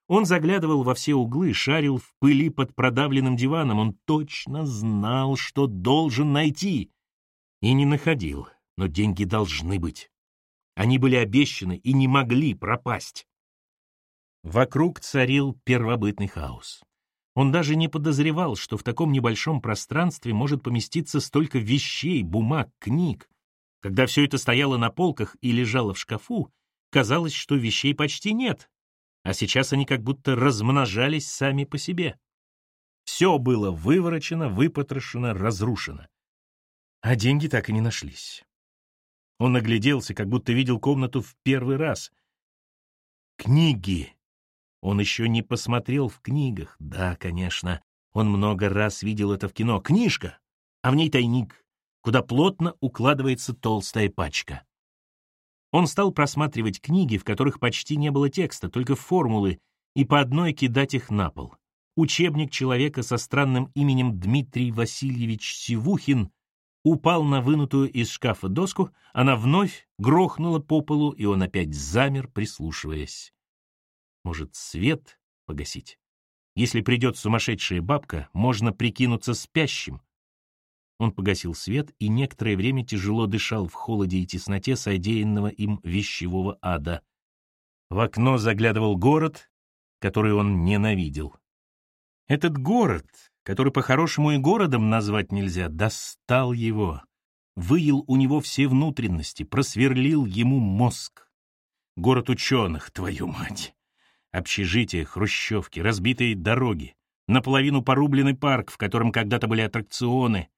Он заглядывал во все углы, шарил в пыли под продавленным диваном. Он точно знал, что должен найти. И не находил, но деньги должны быть. Они были обещаны и не могли пропасть. Вокруг царил первобытный хаос. Он даже не подозревал, что в таком небольшом пространстве может поместиться столько вещей, бумаг, книг. Когда все это стояло на полках и лежало в шкафу, казалось, что вещей почти нет, а сейчас они как будто размножались сами по себе. Все было выворочено, выпотрошено, разрушено. А деньги так и не нашлись. Он огляделся, как будто видел комнату в первый раз. Книги. Он еще не посмотрел в книгах. Да, конечно, он много раз видел это в кино. Книжка, а в ней тайник куда плотно укладывается толстая пачка. Он стал просматривать книги, в которых почти не было текста, только формулы, и по одной кидать их на пол. Учебник человека со странным именем Дмитрий Васильевич Сивухин упал на вынутую из шкафа доску, она вновь грохнула по полу, и он опять замер, прислушиваясь. Может, свет погасить? Если придет сумасшедшая бабка, можно прикинуться спящим, он погасил свет и некоторое время тяжело дышал в холоде и тесноте содеянного им вещевого ада. В окно заглядывал город, который он ненавидел. Этот город, который по-хорошему и городом назвать нельзя, достал его, выел у него все внутренности, просверлил ему мозг. Город ученых, твою мать! Общежития, хрущевки, разбитые дороги, наполовину порубленный парк, в котором когда-то были аттракционы,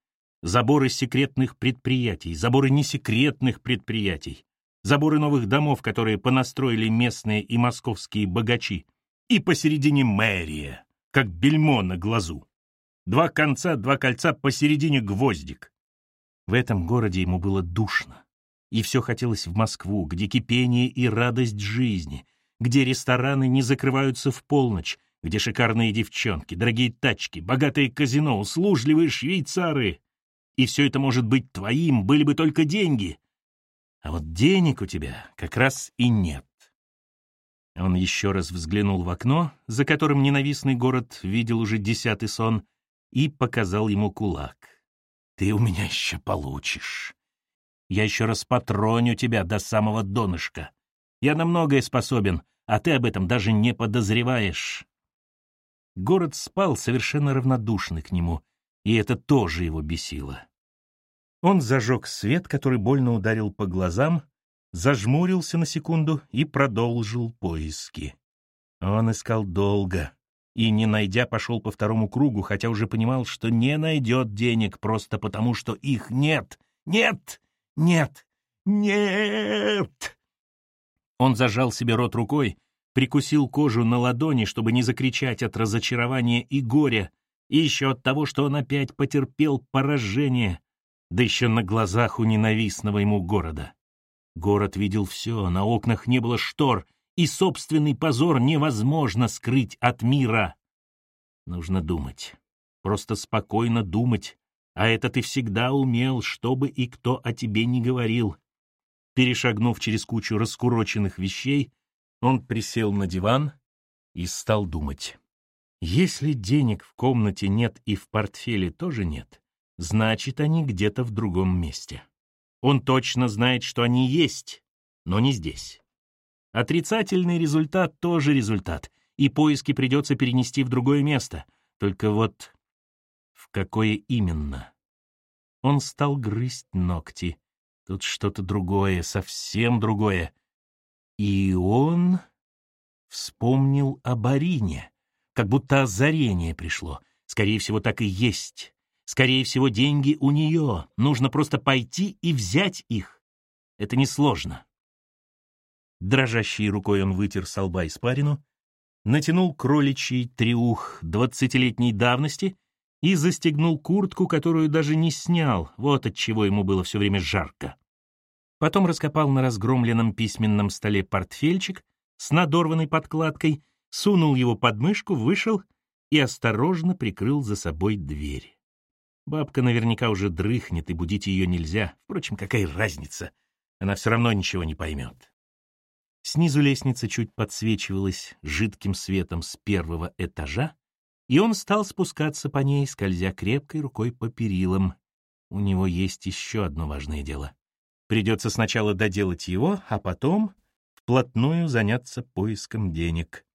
заборы секретных предприятий, заборы несекретных предприятий, заборы новых домов, которые понастроили местные и московские богачи, и посередине мэрия, как бельмо на глазу. Два конца, два кольца, посередине гвоздик. В этом городе ему было душно. И все хотелось в Москву, где кипение и радость жизни, где рестораны не закрываются в полночь, где шикарные девчонки, дорогие тачки, богатые казино, услужливые швейцары. И все это может быть твоим, были бы только деньги. А вот денег у тебя как раз и нет. Он еще раз взглянул в окно, за которым ненавистный город видел уже десятый сон, и показал ему кулак. «Ты у меня еще получишь. Я еще раз патроню тебя до самого донышка. Я на многое способен, а ты об этом даже не подозреваешь». Город спал совершенно равнодушный к нему, и это тоже его бесило. Он зажег свет, который больно ударил по глазам, зажмурился на секунду и продолжил поиски. Он искал долго и, не найдя, пошел по второму кругу, хотя уже понимал, что не найдет денег просто потому, что их нет. Нет! Нет! Нет! Он зажал себе рот рукой, прикусил кожу на ладони, чтобы не закричать от разочарования и горя, и еще от того, что он опять потерпел поражение, да еще на глазах у ненавистного ему города. Город видел все, на окнах не было штор, и собственный позор невозможно скрыть от мира. Нужно думать, просто спокойно думать, а это ты всегда умел, чтобы и кто о тебе не говорил. Перешагнув через кучу раскуроченных вещей, он присел на диван и стал думать. Если денег в комнате нет и в портфеле тоже нет, значит, они где-то в другом месте. Он точно знает, что они есть, но не здесь. Отрицательный результат тоже результат, и поиски придется перенести в другое место. Только вот в какое именно? Он стал грызть ногти. Тут что-то другое, совсем другое. И он вспомнил о Барине, как будто озарение пришло. Скорее всего, так и есть. Скорее всего, деньги у нее. Нужно просто пойти и взять их. Это несложно. Дрожащей рукой он вытер со лба испарину, натянул кроличий триух двадцатилетней давности и застегнул куртку, которую даже не снял, вот от чего ему было все время жарко. Потом раскопал на разгромленном письменном столе портфельчик с надорванной подкладкой, сунул его под мышку, вышел и осторожно прикрыл за собой дверь. Бабка наверняка уже дрыхнет, и будить ее нельзя. Впрочем, какая разница? Она все равно ничего не поймет. Снизу лестница чуть подсвечивалась жидким светом с первого этажа, и он стал спускаться по ней, скользя крепкой рукой по перилам. У него есть еще одно важное дело. Придется сначала доделать его, а потом вплотную заняться поиском денег.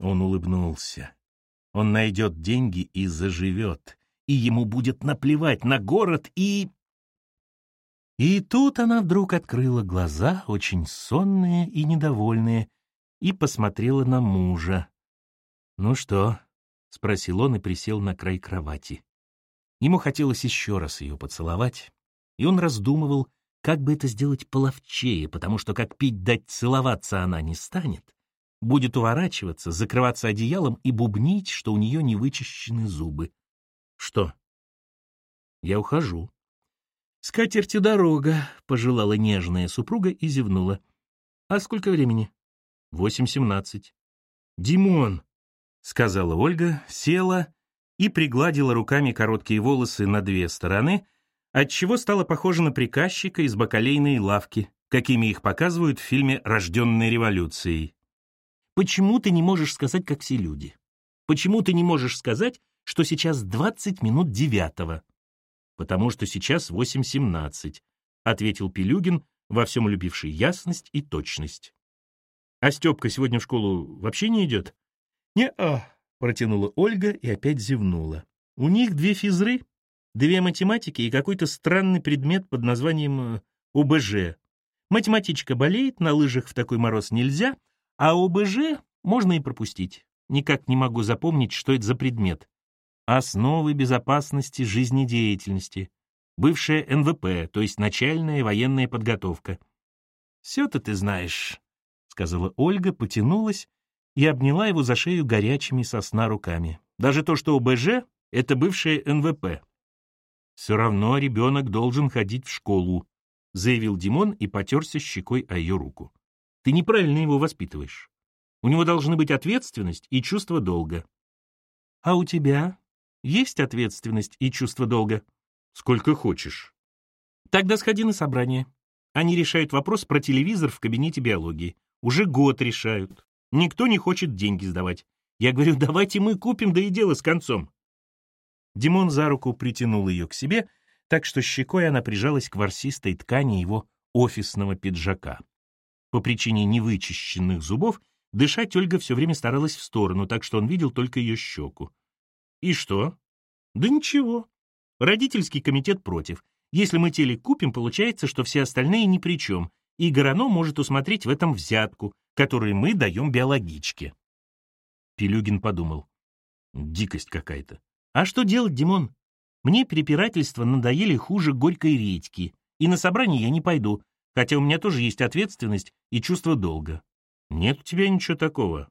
Он улыбнулся. Он найдет деньги и заживет и ему будет наплевать на город и... И тут она вдруг открыла глаза, очень сонные и недовольные, и посмотрела на мужа. «Ну что?» — спросил он и присел на край кровати. Ему хотелось еще раз ее поцеловать, и он раздумывал, как бы это сделать половчее, потому что как пить дать целоваться она не станет, будет уворачиваться, закрываться одеялом и бубнить, что у нее не вычищены зубы. Что? Я ухожу. Скатерти дорога, пожелала нежная супруга и зевнула. А сколько времени? Восемь семнадцать. Димон, сказала Ольга, села и пригладила руками короткие волосы на две стороны, отчего стала похожа на приказчика из бакалейной лавки, какими их показывают в фильме «Рожденные революцией». Почему ты не можешь сказать, как все люди? Почему ты не можешь сказать, что сейчас 20 минут девятого. Потому что сейчас 8.17, ответил Пелюгин, во всем любивший ясность и точность. А Степка сегодня в школу вообще не идет? Не-а, протянула Ольга и опять зевнула. У них две физры, две математики и какой-то странный предмет под названием э, ОБЖ. Математичка болеет, на лыжах в такой мороз нельзя, а ОБЖ можно и пропустить. Никак не могу запомнить, что это за предмет основы безопасности жизнедеятельности, бывшая НВП, то есть начальная военная подготовка. «Все-то ты знаешь», — сказала Ольга, потянулась и обняла его за шею горячими сосна руками. Даже то, что ОБЖ — это бывшее НВП. «Все равно ребенок должен ходить в школу», — заявил Димон и потерся щекой о ее руку. «Ты неправильно его воспитываешь. У него должны быть ответственность и чувство долга». «А у тебя есть ответственность и чувство долга?» «Сколько хочешь». «Тогда сходи на собрание. Они решают вопрос про телевизор в кабинете биологии. Уже год решают. Никто не хочет деньги сдавать. Я говорю, давайте мы купим, да и дело с концом. Димон за руку притянул ее к себе, так что щекой она прижалась к ворсистой ткани его офисного пиджака. По причине невычищенных зубов дышать Ольга все время старалась в сторону, так что он видел только ее щеку. И что? Да ничего. Родительский комитет против. Если мы телек купим, получается, что все остальные ни при чем, и Горано может усмотреть в этом взятку, которую мы даем биологичке. Пилюгин подумал. Дикость какая-то. А что делать, Димон? Мне перепирательства надоели хуже горькой редьки, и на собрание я не пойду, хотя у меня тоже есть ответственность и чувство долга. Нет у тебя ничего такого.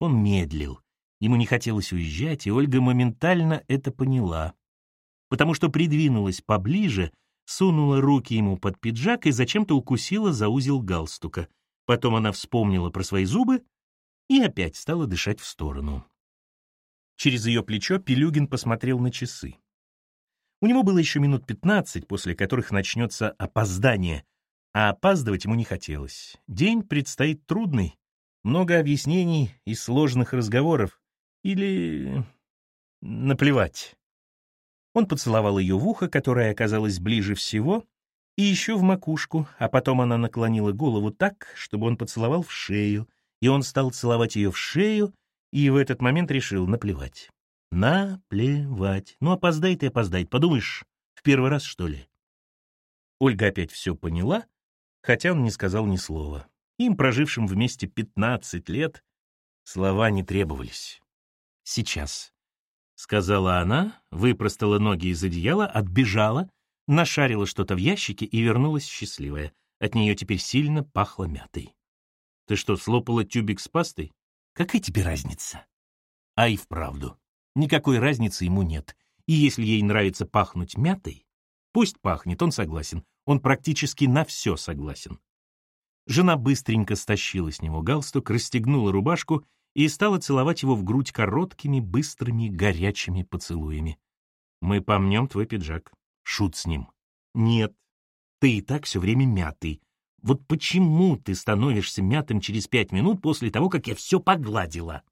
Он медлил. Ему не хотелось уезжать, и Ольга моментально это поняла. Потому что придвинулась поближе, сунула руки ему под пиджак и зачем-то укусила за узел галстука. Потом она вспомнила про свои зубы и опять стала дышать в сторону. Через ее плечо Пилюгин посмотрел на часы. У него было еще минут пятнадцать, после которых начнется опоздание, а опаздывать ему не хотелось. День предстоит трудный, много объяснений и сложных разговоров. Или... наплевать. Он поцеловал ее в ухо, которое оказалось ближе всего, и еще в макушку, а потом она наклонила голову так, чтобы он поцеловал в шею, и он стал целовать ее в шею, и в этот момент решил наплевать. Наплевать. Ну, опоздает и опоздает. Подумаешь, в первый раз, что ли? Ольга опять все поняла, хотя он не сказал ни слова. Им, прожившим вместе 15 лет, слова не требовались. Сейчас. — сказала она, выпростала ноги из одеяла, отбежала, нашарила что-то в ящике и вернулась счастливая. От нее теперь сильно пахло мятой. Ты что, слопала тюбик с пастой? Какая тебе разница? А и вправду. Никакой разницы ему нет. И если ей нравится пахнуть мятой, пусть пахнет, он согласен. Он практически на все согласен. Жена быстренько стащила с него галстук, расстегнула рубашку и стала целовать его в грудь короткими, быстрыми, горячими поцелуями. «Мы помнем твой пиджак. Шут с ним». «Нет, ты и так все время мятый. Вот почему ты становишься мятым через пять минут после того, как я все погладила?»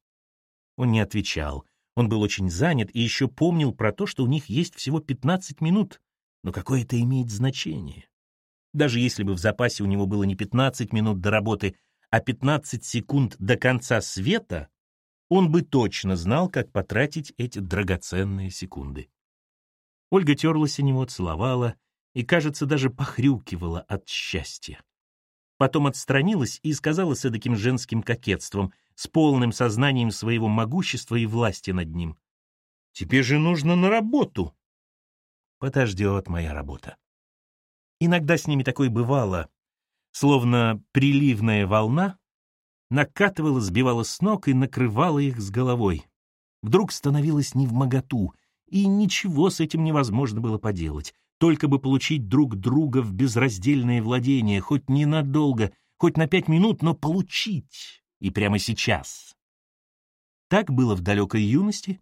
Он не отвечал. Он был очень занят и еще помнил про то, что у них есть всего пятнадцать минут. Но какое это имеет значение? Даже если бы в запасе у него было не пятнадцать минут до работы, а пятнадцать секунд до конца света, он бы точно знал, как потратить эти драгоценные секунды. Ольга терлась о него, целовала и, кажется, даже похрюкивала от счастья потом отстранилась и сказала с таким женским кокетством, с полным сознанием своего могущества и власти над ним. «Тебе же нужно на работу!» «Подождет моя работа». Иногда с ними такое бывало, словно приливная волна накатывала, сбивала с ног и накрывала их с головой. Вдруг становилось невмоготу, и ничего с этим невозможно было поделать только бы получить друг друга в безраздельное владение, хоть ненадолго, хоть на пять минут, но получить, и прямо сейчас. Так было в далекой юности,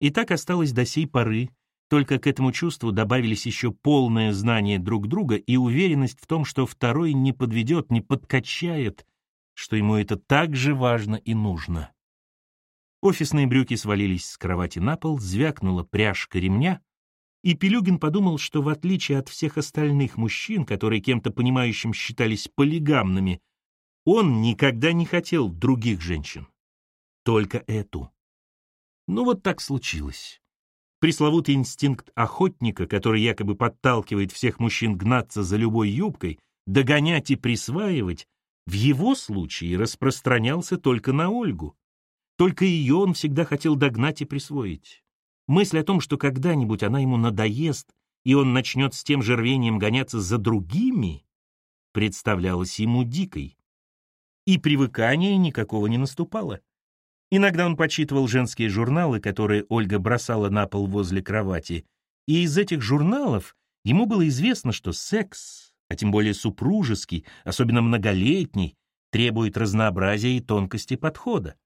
и так осталось до сей поры, только к этому чувству добавились еще полное знание друг друга и уверенность в том, что второй не подведет, не подкачает, что ему это так же важно и нужно. Офисные брюки свалились с кровати на пол, звякнула пряжка ремня — и Пелюгин подумал, что в отличие от всех остальных мужчин, которые кем-то понимающим считались полигамными, он никогда не хотел других женщин. Только эту. Ну вот так случилось. Пресловутый инстинкт охотника, который якобы подталкивает всех мужчин гнаться за любой юбкой, догонять и присваивать, в его случае распространялся только на Ольгу. Только ее он всегда хотел догнать и присвоить. Мысль о том, что когда-нибудь она ему надоест, и он начнет с тем же рвением гоняться за другими, представлялась ему дикой. И привыкания никакого не наступало. Иногда он почитывал женские журналы, которые Ольга бросала на пол возле кровати, и из этих журналов ему было известно, что секс, а тем более супружеский, особенно многолетний, требует разнообразия и тонкости подхода.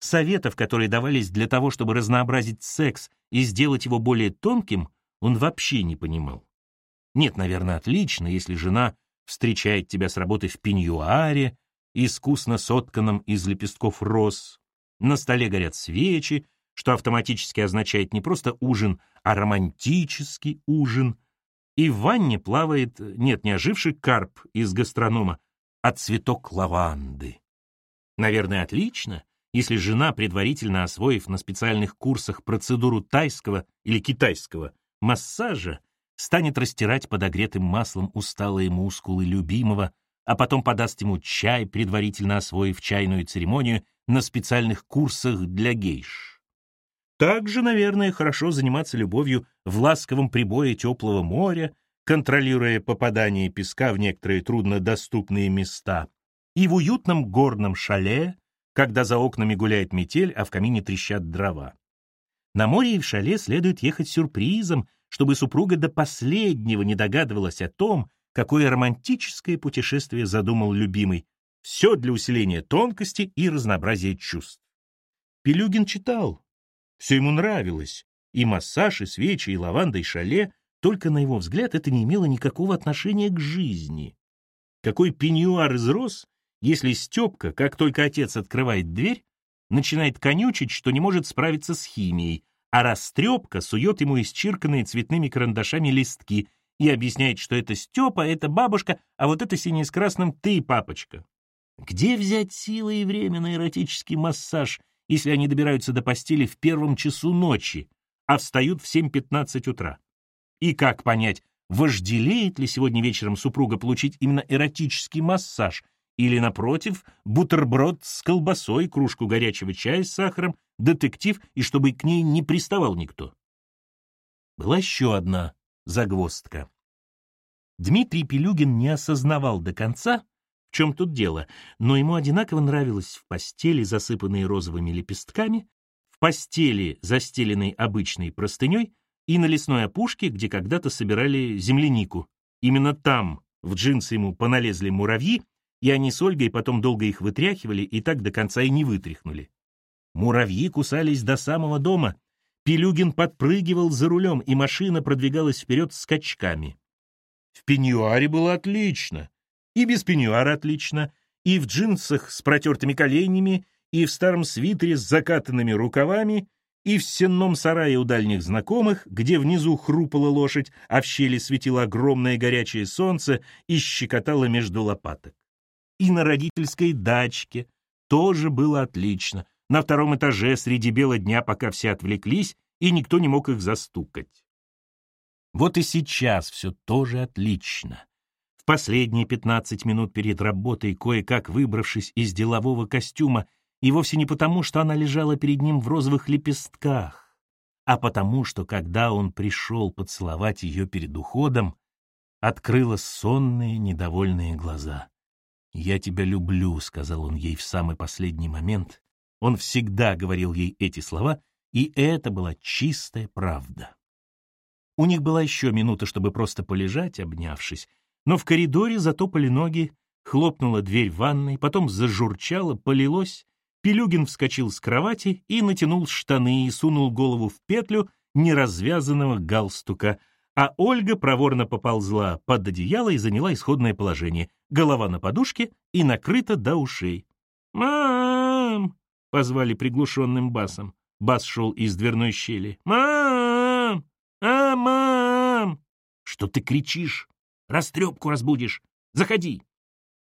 Советов, которые давались для того, чтобы разнообразить секс и сделать его более тонким, он вообще не понимал. Нет, наверное, отлично, если жена встречает тебя с работы в пеньюаре, искусно сотканном из лепестков роз, на столе горят свечи, что автоматически означает не просто ужин, а романтический ужин, и в ванне плавает, нет, не оживший карп из гастронома, а цветок лаванды. Наверное, отлично, если жена, предварительно освоив на специальных курсах процедуру тайского или китайского массажа, станет растирать подогретым маслом усталые мускулы любимого, а потом подаст ему чай, предварительно освоив чайную церемонию на специальных курсах для гейш. Также, наверное, хорошо заниматься любовью в ласковом прибое теплого моря, контролируя попадание песка в некоторые труднодоступные места, и в уютном горном шале, когда за окнами гуляет метель, а в камине трещат дрова. На море и в шале следует ехать сюрпризом, чтобы супруга до последнего не догадывалась о том, какое романтическое путешествие задумал любимый. Все для усиления тонкости и разнообразия чувств. Пелюгин читал. Все ему нравилось. И массаж, и свечи, и лаванда, и шале. Только, на его взгляд, это не имело никакого отношения к жизни. Какой пеньюар из роз, если Степка, как только отец открывает дверь, начинает конючить, что не может справиться с химией, а растрепка сует ему исчирканные цветными карандашами листки и объясняет, что это Степа, это бабушка, а вот это синий с красным ты, папочка. Где взять силы и время на эротический массаж, если они добираются до постели в первом часу ночи, а встают в 7.15 утра? И как понять, вожделеет ли сегодня вечером супруга получить именно эротический массаж, или, напротив, бутерброд с колбасой, кружку горячего чая с сахаром, детектив, и чтобы к ней не приставал никто. Была еще одна загвоздка. Дмитрий Пелюгин не осознавал до конца, в чем тут дело, но ему одинаково нравилось в постели, засыпанной розовыми лепестками, в постели, застеленной обычной простыней, и на лесной опушке, где когда-то собирали землянику. Именно там в джинсы ему поналезли муравьи, и они с Ольгой потом долго их вытряхивали и так до конца и не вытряхнули. Муравьи кусались до самого дома. Пелюгин подпрыгивал за рулем, и машина продвигалась вперед скачками. В пеньюаре было отлично. И без пеньюара отлично. И в джинсах с протертыми коленями, и в старом свитере с закатанными рукавами, и в сенном сарае у дальних знакомых, где внизу хрупала лошадь, а в щели светило огромное горячее солнце и щекотало между лопаток и на родительской дачке. Тоже было отлично. На втором этаже среди бела дня, пока все отвлеклись, и никто не мог их застукать. Вот и сейчас все тоже отлично. В последние 15 минут перед работой, кое-как выбравшись из делового костюма, и вовсе не потому, что она лежала перед ним в розовых лепестках, а потому, что когда он пришел поцеловать ее перед уходом, открыла сонные недовольные глаза. «Я тебя люблю», — сказал он ей в самый последний момент. Он всегда говорил ей эти слова, и это была чистая правда. У них была еще минута, чтобы просто полежать, обнявшись, но в коридоре затопали ноги, хлопнула дверь ванной, потом зажурчало, полилось. Пелюгин вскочил с кровати и натянул штаны и сунул голову в петлю неразвязанного галстука — а Ольга проворно поползла под одеяло и заняла исходное положение. Голова на подушке и накрыта до ушей. «Мам!» — позвали приглушенным басом. Бас шел из дверной щели. «Мам! А, мам!» «Что ты кричишь? Растрепку разбудишь! Заходи!»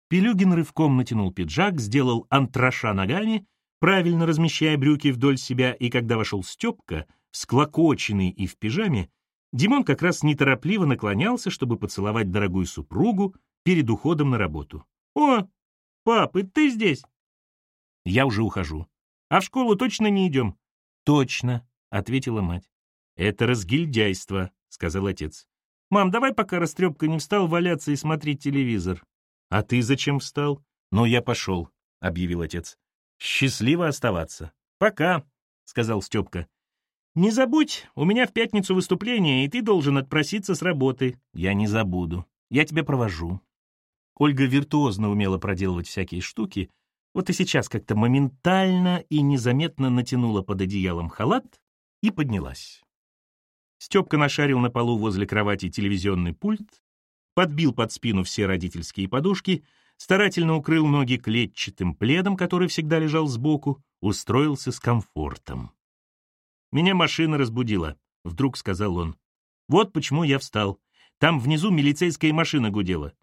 Пелюгин рывком натянул пиджак, сделал антраша ногами, правильно размещая брюки вдоль себя, и когда вошел Степка, склокоченный и в пижаме, Димон как раз неторопливо наклонялся, чтобы поцеловать дорогую супругу перед уходом на работу. «О, пап, и ты здесь?» «Я уже ухожу. А в школу точно не идем?» «Точно», — ответила мать. «Это разгильдяйство», — сказал отец. «Мам, давай пока растрепка не встал валяться и смотреть телевизор». «А ты зачем встал?» «Ну, я пошел», — объявил отец. «Счастливо оставаться». «Пока», — сказал Степка. «Не забудь, у меня в пятницу выступление, и ты должен отпроситься с работы». «Я не забуду. Я тебя провожу». Ольга виртуозно умела проделывать всякие штуки, вот и сейчас как-то моментально и незаметно натянула под одеялом халат и поднялась. Степка нашарил на полу возле кровати телевизионный пульт, подбил под спину все родительские подушки, старательно укрыл ноги клетчатым пледом, который всегда лежал сбоку, устроился с комфортом. «Меня машина разбудила», — вдруг сказал он. «Вот почему я встал. Там внизу милицейская машина гудела».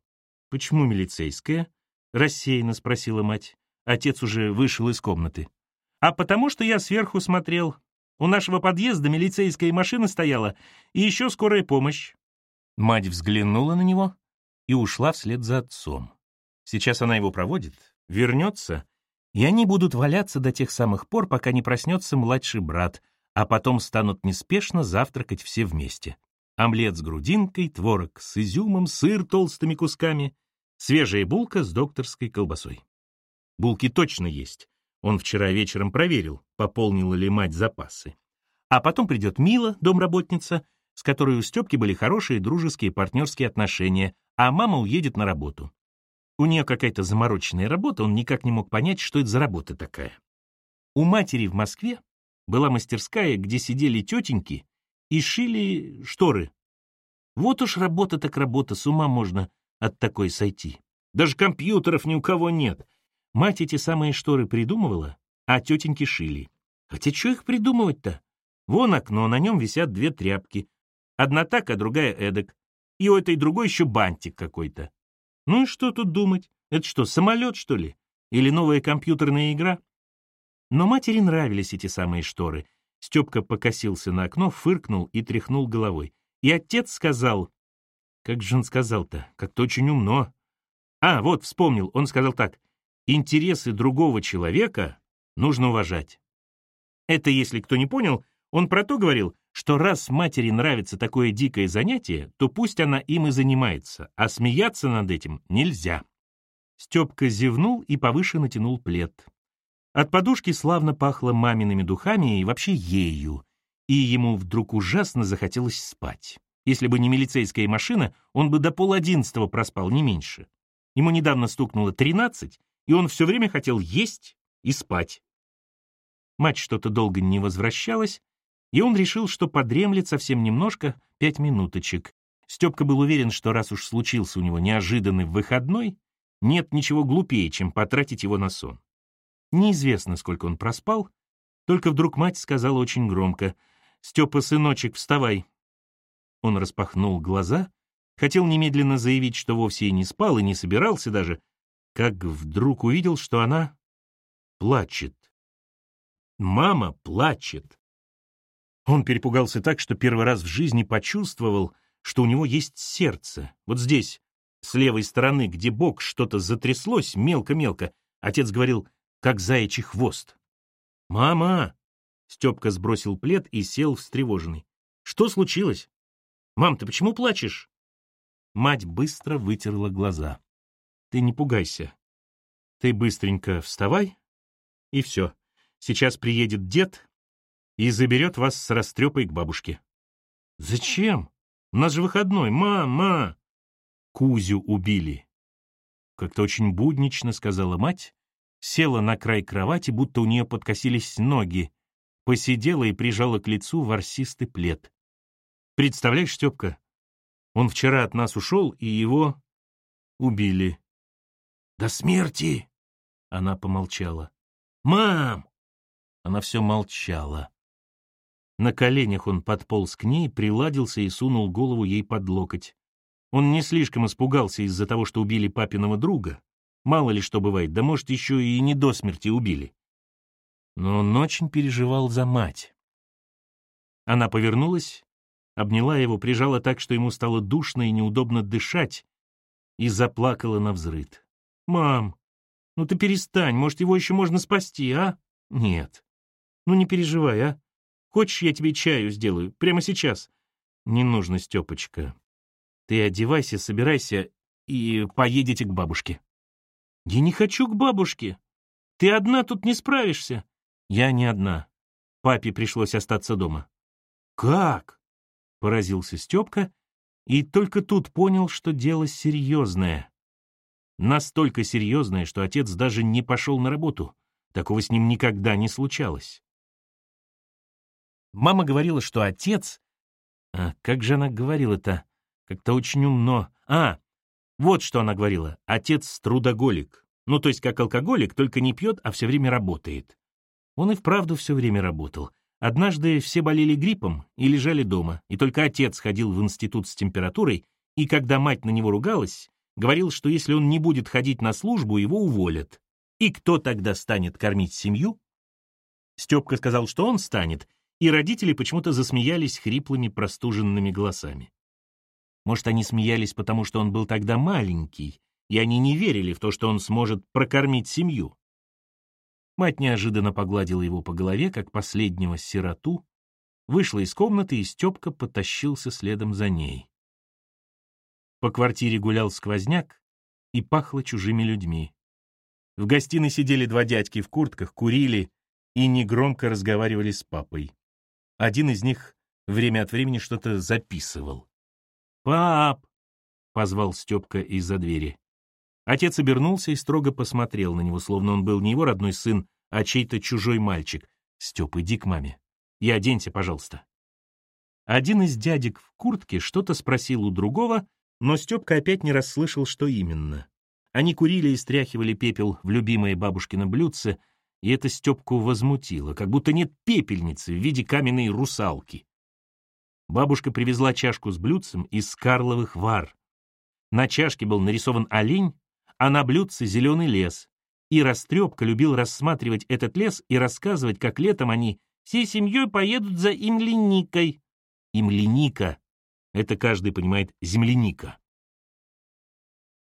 «Почему милицейская?» — рассеянно спросила мать. Отец уже вышел из комнаты. «А потому что я сверху смотрел. У нашего подъезда милицейская машина стояла, и еще скорая помощь». Мать взглянула на него и ушла вслед за отцом. Сейчас она его проводит, вернется, и они будут валяться до тех самых пор, пока не проснется младший брат, а потом станут неспешно завтракать все вместе. Омлет с грудинкой, творог с изюмом, сыр толстыми кусками, свежая булка с докторской колбасой. Булки точно есть. Он вчера вечером проверил, пополнила ли мать запасы. А потом придет Мила, домработница, с которой у Степки были хорошие дружеские партнерские отношения, а мама уедет на работу. У нее какая-то замороченная работа, он никак не мог понять, что это за работа такая. У матери в Москве была мастерская, где сидели тетеньки и шили шторы. Вот уж работа так работа, с ума можно от такой сойти. Даже компьютеров ни у кого нет — Мать эти самые шторы придумывала, а тетеньки шили. Хотя что их придумывать-то? Вон окно, на нем висят две тряпки. Одна так, а другая эдак. И у этой другой еще бантик какой-то. Ну и что тут думать? Это что, самолет, что ли? Или новая компьютерная игра? Но матери нравились эти самые шторы. Степка покосился на окно, фыркнул и тряхнул головой. И отец сказал... Как же он сказал-то? Как-то очень умно. А, вот, вспомнил. Он сказал так интересы другого человека нужно уважать. Это, если кто не понял, он про то говорил, что раз матери нравится такое дикое занятие, то пусть она им и занимается, а смеяться над этим нельзя. Степка зевнул и повыше натянул плед. От подушки славно пахло мамиными духами и вообще ею, и ему вдруг ужасно захотелось спать. Если бы не милицейская машина, он бы до пол одиннадцатого проспал, не меньше. Ему недавно стукнуло тринадцать, и он все время хотел есть и спать. Мать что-то долго не возвращалась, и он решил, что подремлет совсем немножко, пять минуточек. Степка был уверен, что раз уж случился у него неожиданный выходной, нет ничего глупее, чем потратить его на сон. Неизвестно, сколько он проспал, только вдруг мать сказала очень громко «Степа, сыночек, вставай!» Он распахнул глаза, хотел немедленно заявить, что вовсе и не спал, и не собирался даже, как вдруг увидел, что она плачет. Мама плачет. Он перепугался так, что первый раз в жизни почувствовал, что у него есть сердце. Вот здесь, с левой стороны, где бок что-то затряслось мелко-мелко, отец говорил, как заячий хвост. «Мама!» — Степка сбросил плед и сел встревоженный. «Что случилось? Мам, ты почему плачешь?» Мать быстро вытерла глаза. Ты не пугайся. Ты быстренько вставай, и все. Сейчас приедет дед и заберет вас с растрепой к бабушке. Зачем? У нас же выходной. Мама! Кузю убили. Как-то очень буднично сказала мать, села на край кровати, будто у нее подкосились ноги, посидела и прижала к лицу ворсистый плед. Представляешь, Степка, он вчера от нас ушел, и его убили. «До смерти!» Она помолчала. «Мам!» Она все молчала. На коленях он подполз к ней, приладился и сунул голову ей под локоть. Он не слишком испугался из-за того, что убили папиного друга. Мало ли что бывает, да может, еще и не до смерти убили. Но он очень переживал за мать. Она повернулась, обняла его, прижала так, что ему стало душно и неудобно дышать, и заплакала на взрыд. «Мам, ну ты перестань, может, его еще можно спасти, а?» «Нет». «Ну не переживай, а? Хочешь, я тебе чаю сделаю? Прямо сейчас?» «Не нужно, Степочка. Ты одевайся, собирайся и поедете к бабушке». «Я не хочу к бабушке. Ты одна тут не справишься». «Я не одна. Папе пришлось остаться дома». «Как?» — поразился Степка и только тут понял, что дело серьезное. Настолько серьезное, что отец даже не пошел на работу. Такого с ним никогда не случалось. Мама говорила, что отец... А как же она говорила-то? Как-то очень умно. А, вот что она говорила. Отец трудоголик. Ну, то есть как алкоголик, только не пьет, а все время работает. Он и вправду все время работал. Однажды все болели гриппом и лежали дома, и только отец ходил в институт с температурой, и когда мать на него ругалась, говорил, что если он не будет ходить на службу, его уволят. И кто тогда станет кормить семью? Степка сказал, что он станет, и родители почему-то засмеялись хриплыми простуженными голосами. Может, они смеялись, потому что он был тогда маленький, и они не верили в то, что он сможет прокормить семью. Мать неожиданно погладила его по голове, как последнего сироту, вышла из комнаты, и Степка потащился следом за ней. По квартире гулял сквозняк, и пахло чужими людьми. В гостиной сидели два дядьки в куртках, курили и негромко разговаривали с папой. Один из них время от времени что-то записывал. «Пап!» — позвал Степка из-за двери. Отец обернулся и строго посмотрел на него, словно он был не его родной сын, а чей-то чужой мальчик. «Степ, иди к маме. И оденься, пожалуйста». Один из дядек в куртке что-то спросил у другого, но Степка опять не расслышал, что именно. Они курили и стряхивали пепел в любимое бабушкино блюдце, и это Степку возмутило, как будто нет пепельницы в виде каменной русалки. Бабушка привезла чашку с блюдцем из карловых вар. На чашке был нарисован олень, а на блюдце зеленый лес. И Растрепка любил рассматривать этот лес и рассказывать, как летом они всей семьей поедут за имленикой. Имленика — это каждый понимает земляника.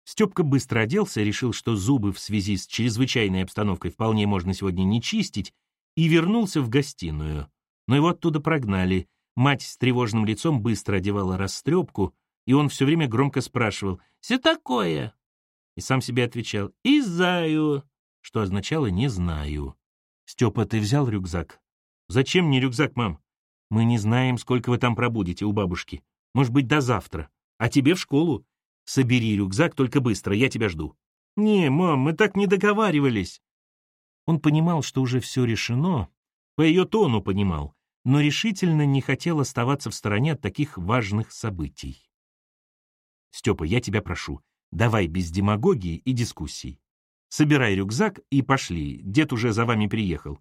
Степка быстро оделся, решил, что зубы в связи с чрезвычайной обстановкой вполне можно сегодня не чистить, и вернулся в гостиную. Но его оттуда прогнали. Мать с тревожным лицом быстро одевала растрепку, и он все время громко спрашивал «Все такое?» и сам себе отвечал «И знаю», что означало «не знаю». «Степа, ты взял рюкзак?» «Зачем мне рюкзак, мам?» «Мы не знаем, сколько вы там пробудете у бабушки. Может быть, до завтра. А тебе в школу. Собери рюкзак, только быстро, я тебя жду». «Не, мам, мы так не договаривались». Он понимал, что уже все решено, по ее тону понимал, но решительно не хотел оставаться в стороне от таких важных событий. «Степа, я тебя прошу, Давай без демагогии и дискуссий. Собирай рюкзак и пошли, дед уже за вами приехал.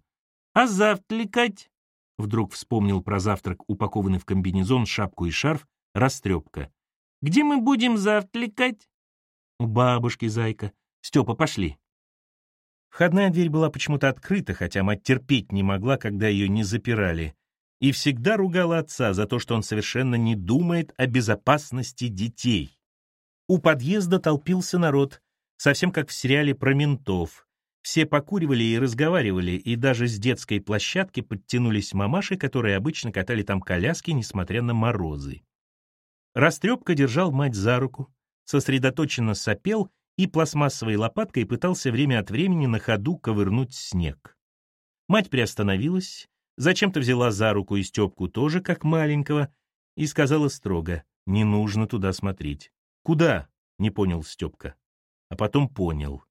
А завтракать? Вдруг вспомнил про завтрак, упакованный в комбинезон, шапку и шарф, растрепка. Где мы будем завтракать? У бабушки, зайка. Степа, пошли. Входная дверь была почему-то открыта, хотя мать терпеть не могла, когда ее не запирали, и всегда ругала отца за то, что он совершенно не думает о безопасности детей. У подъезда толпился народ, совсем как в сериале про ментов. Все покуривали и разговаривали, и даже с детской площадки подтянулись мамаши, которые обычно катали там коляски, несмотря на морозы. Растрепка держал мать за руку, сосредоточенно сопел и пластмассовой лопаткой пытался время от времени на ходу ковырнуть снег. Мать приостановилась, зачем-то взяла за руку и Степку тоже, как маленького, и сказала строго, не нужно туда смотреть. «Куда?» — не понял Степка. А потом понял,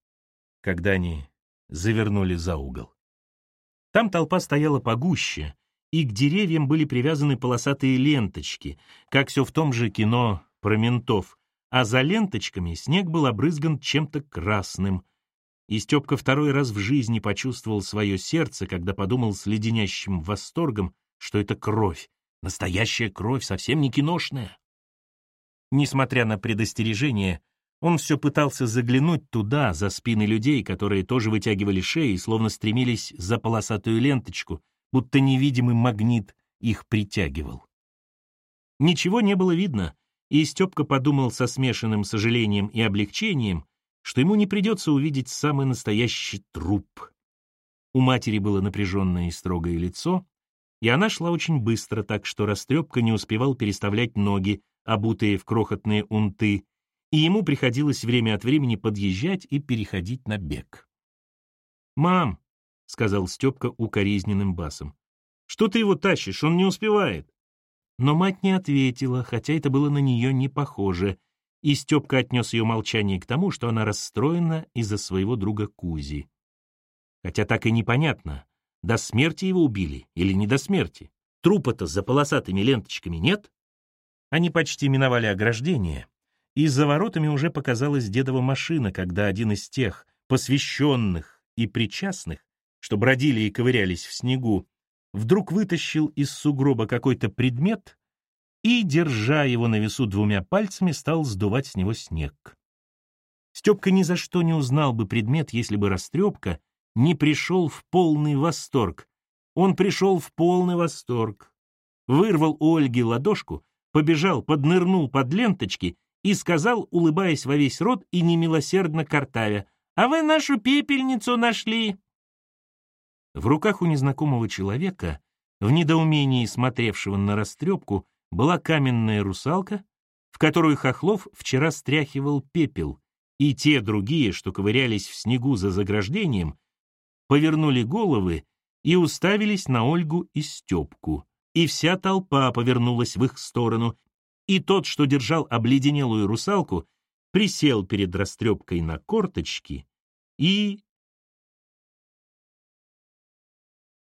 когда они завернули за угол. Там толпа стояла погуще, и к деревьям были привязаны полосатые ленточки, как все в том же кино про ментов, а за ленточками снег был обрызган чем-то красным. И Степка второй раз в жизни почувствовал свое сердце, когда подумал с леденящим восторгом, что это кровь, настоящая кровь, совсем не киношная. Несмотря на предостережение, он все пытался заглянуть туда, за спины людей, которые тоже вытягивали шеи, словно стремились за полосатую ленточку, будто невидимый магнит их притягивал. Ничего не было видно, и Степка подумал со смешанным сожалением и облегчением, что ему не придется увидеть самый настоящий труп. У матери было напряженное и строгое лицо, и она шла очень быстро, так что Растрепка не успевал переставлять ноги, обутые в крохотные унты, и ему приходилось время от времени подъезжать и переходить на бег. «Мам», — сказал Степка укоризненным басом, — «что ты его тащишь? Он не успевает». Но мать не ответила, хотя это было на нее не похоже, и Степка отнес ее молчание к тому, что она расстроена из-за своего друга Кузи. Хотя так и непонятно, до смерти его убили или не до смерти. Трупа-то за полосатыми ленточками нет. Они почти миновали ограждение, и за воротами уже показалась дедова машина, когда один из тех, посвященных и причастных, что бродили и ковырялись в снегу, вдруг вытащил из сугроба какой-то предмет и, держа его на весу двумя пальцами, стал сдувать с него снег. Степка ни за что не узнал бы предмет, если бы Растрепка не пришел в полный восторг. Он пришел в полный восторг. Вырвал у Ольги ладошку, побежал, поднырнул под ленточки и сказал, улыбаясь во весь рот и немилосердно картавя, «А вы нашу пепельницу нашли!» В руках у незнакомого человека, в недоумении смотревшего на растрепку, была каменная русалка, в которую Хохлов вчера стряхивал пепел, и те другие, что ковырялись в снегу за заграждением, повернули головы и уставились на Ольгу и Степку. И вся толпа повернулась в их сторону, и тот, что держал обледенелую русалку, присел перед растрепкой на корточки и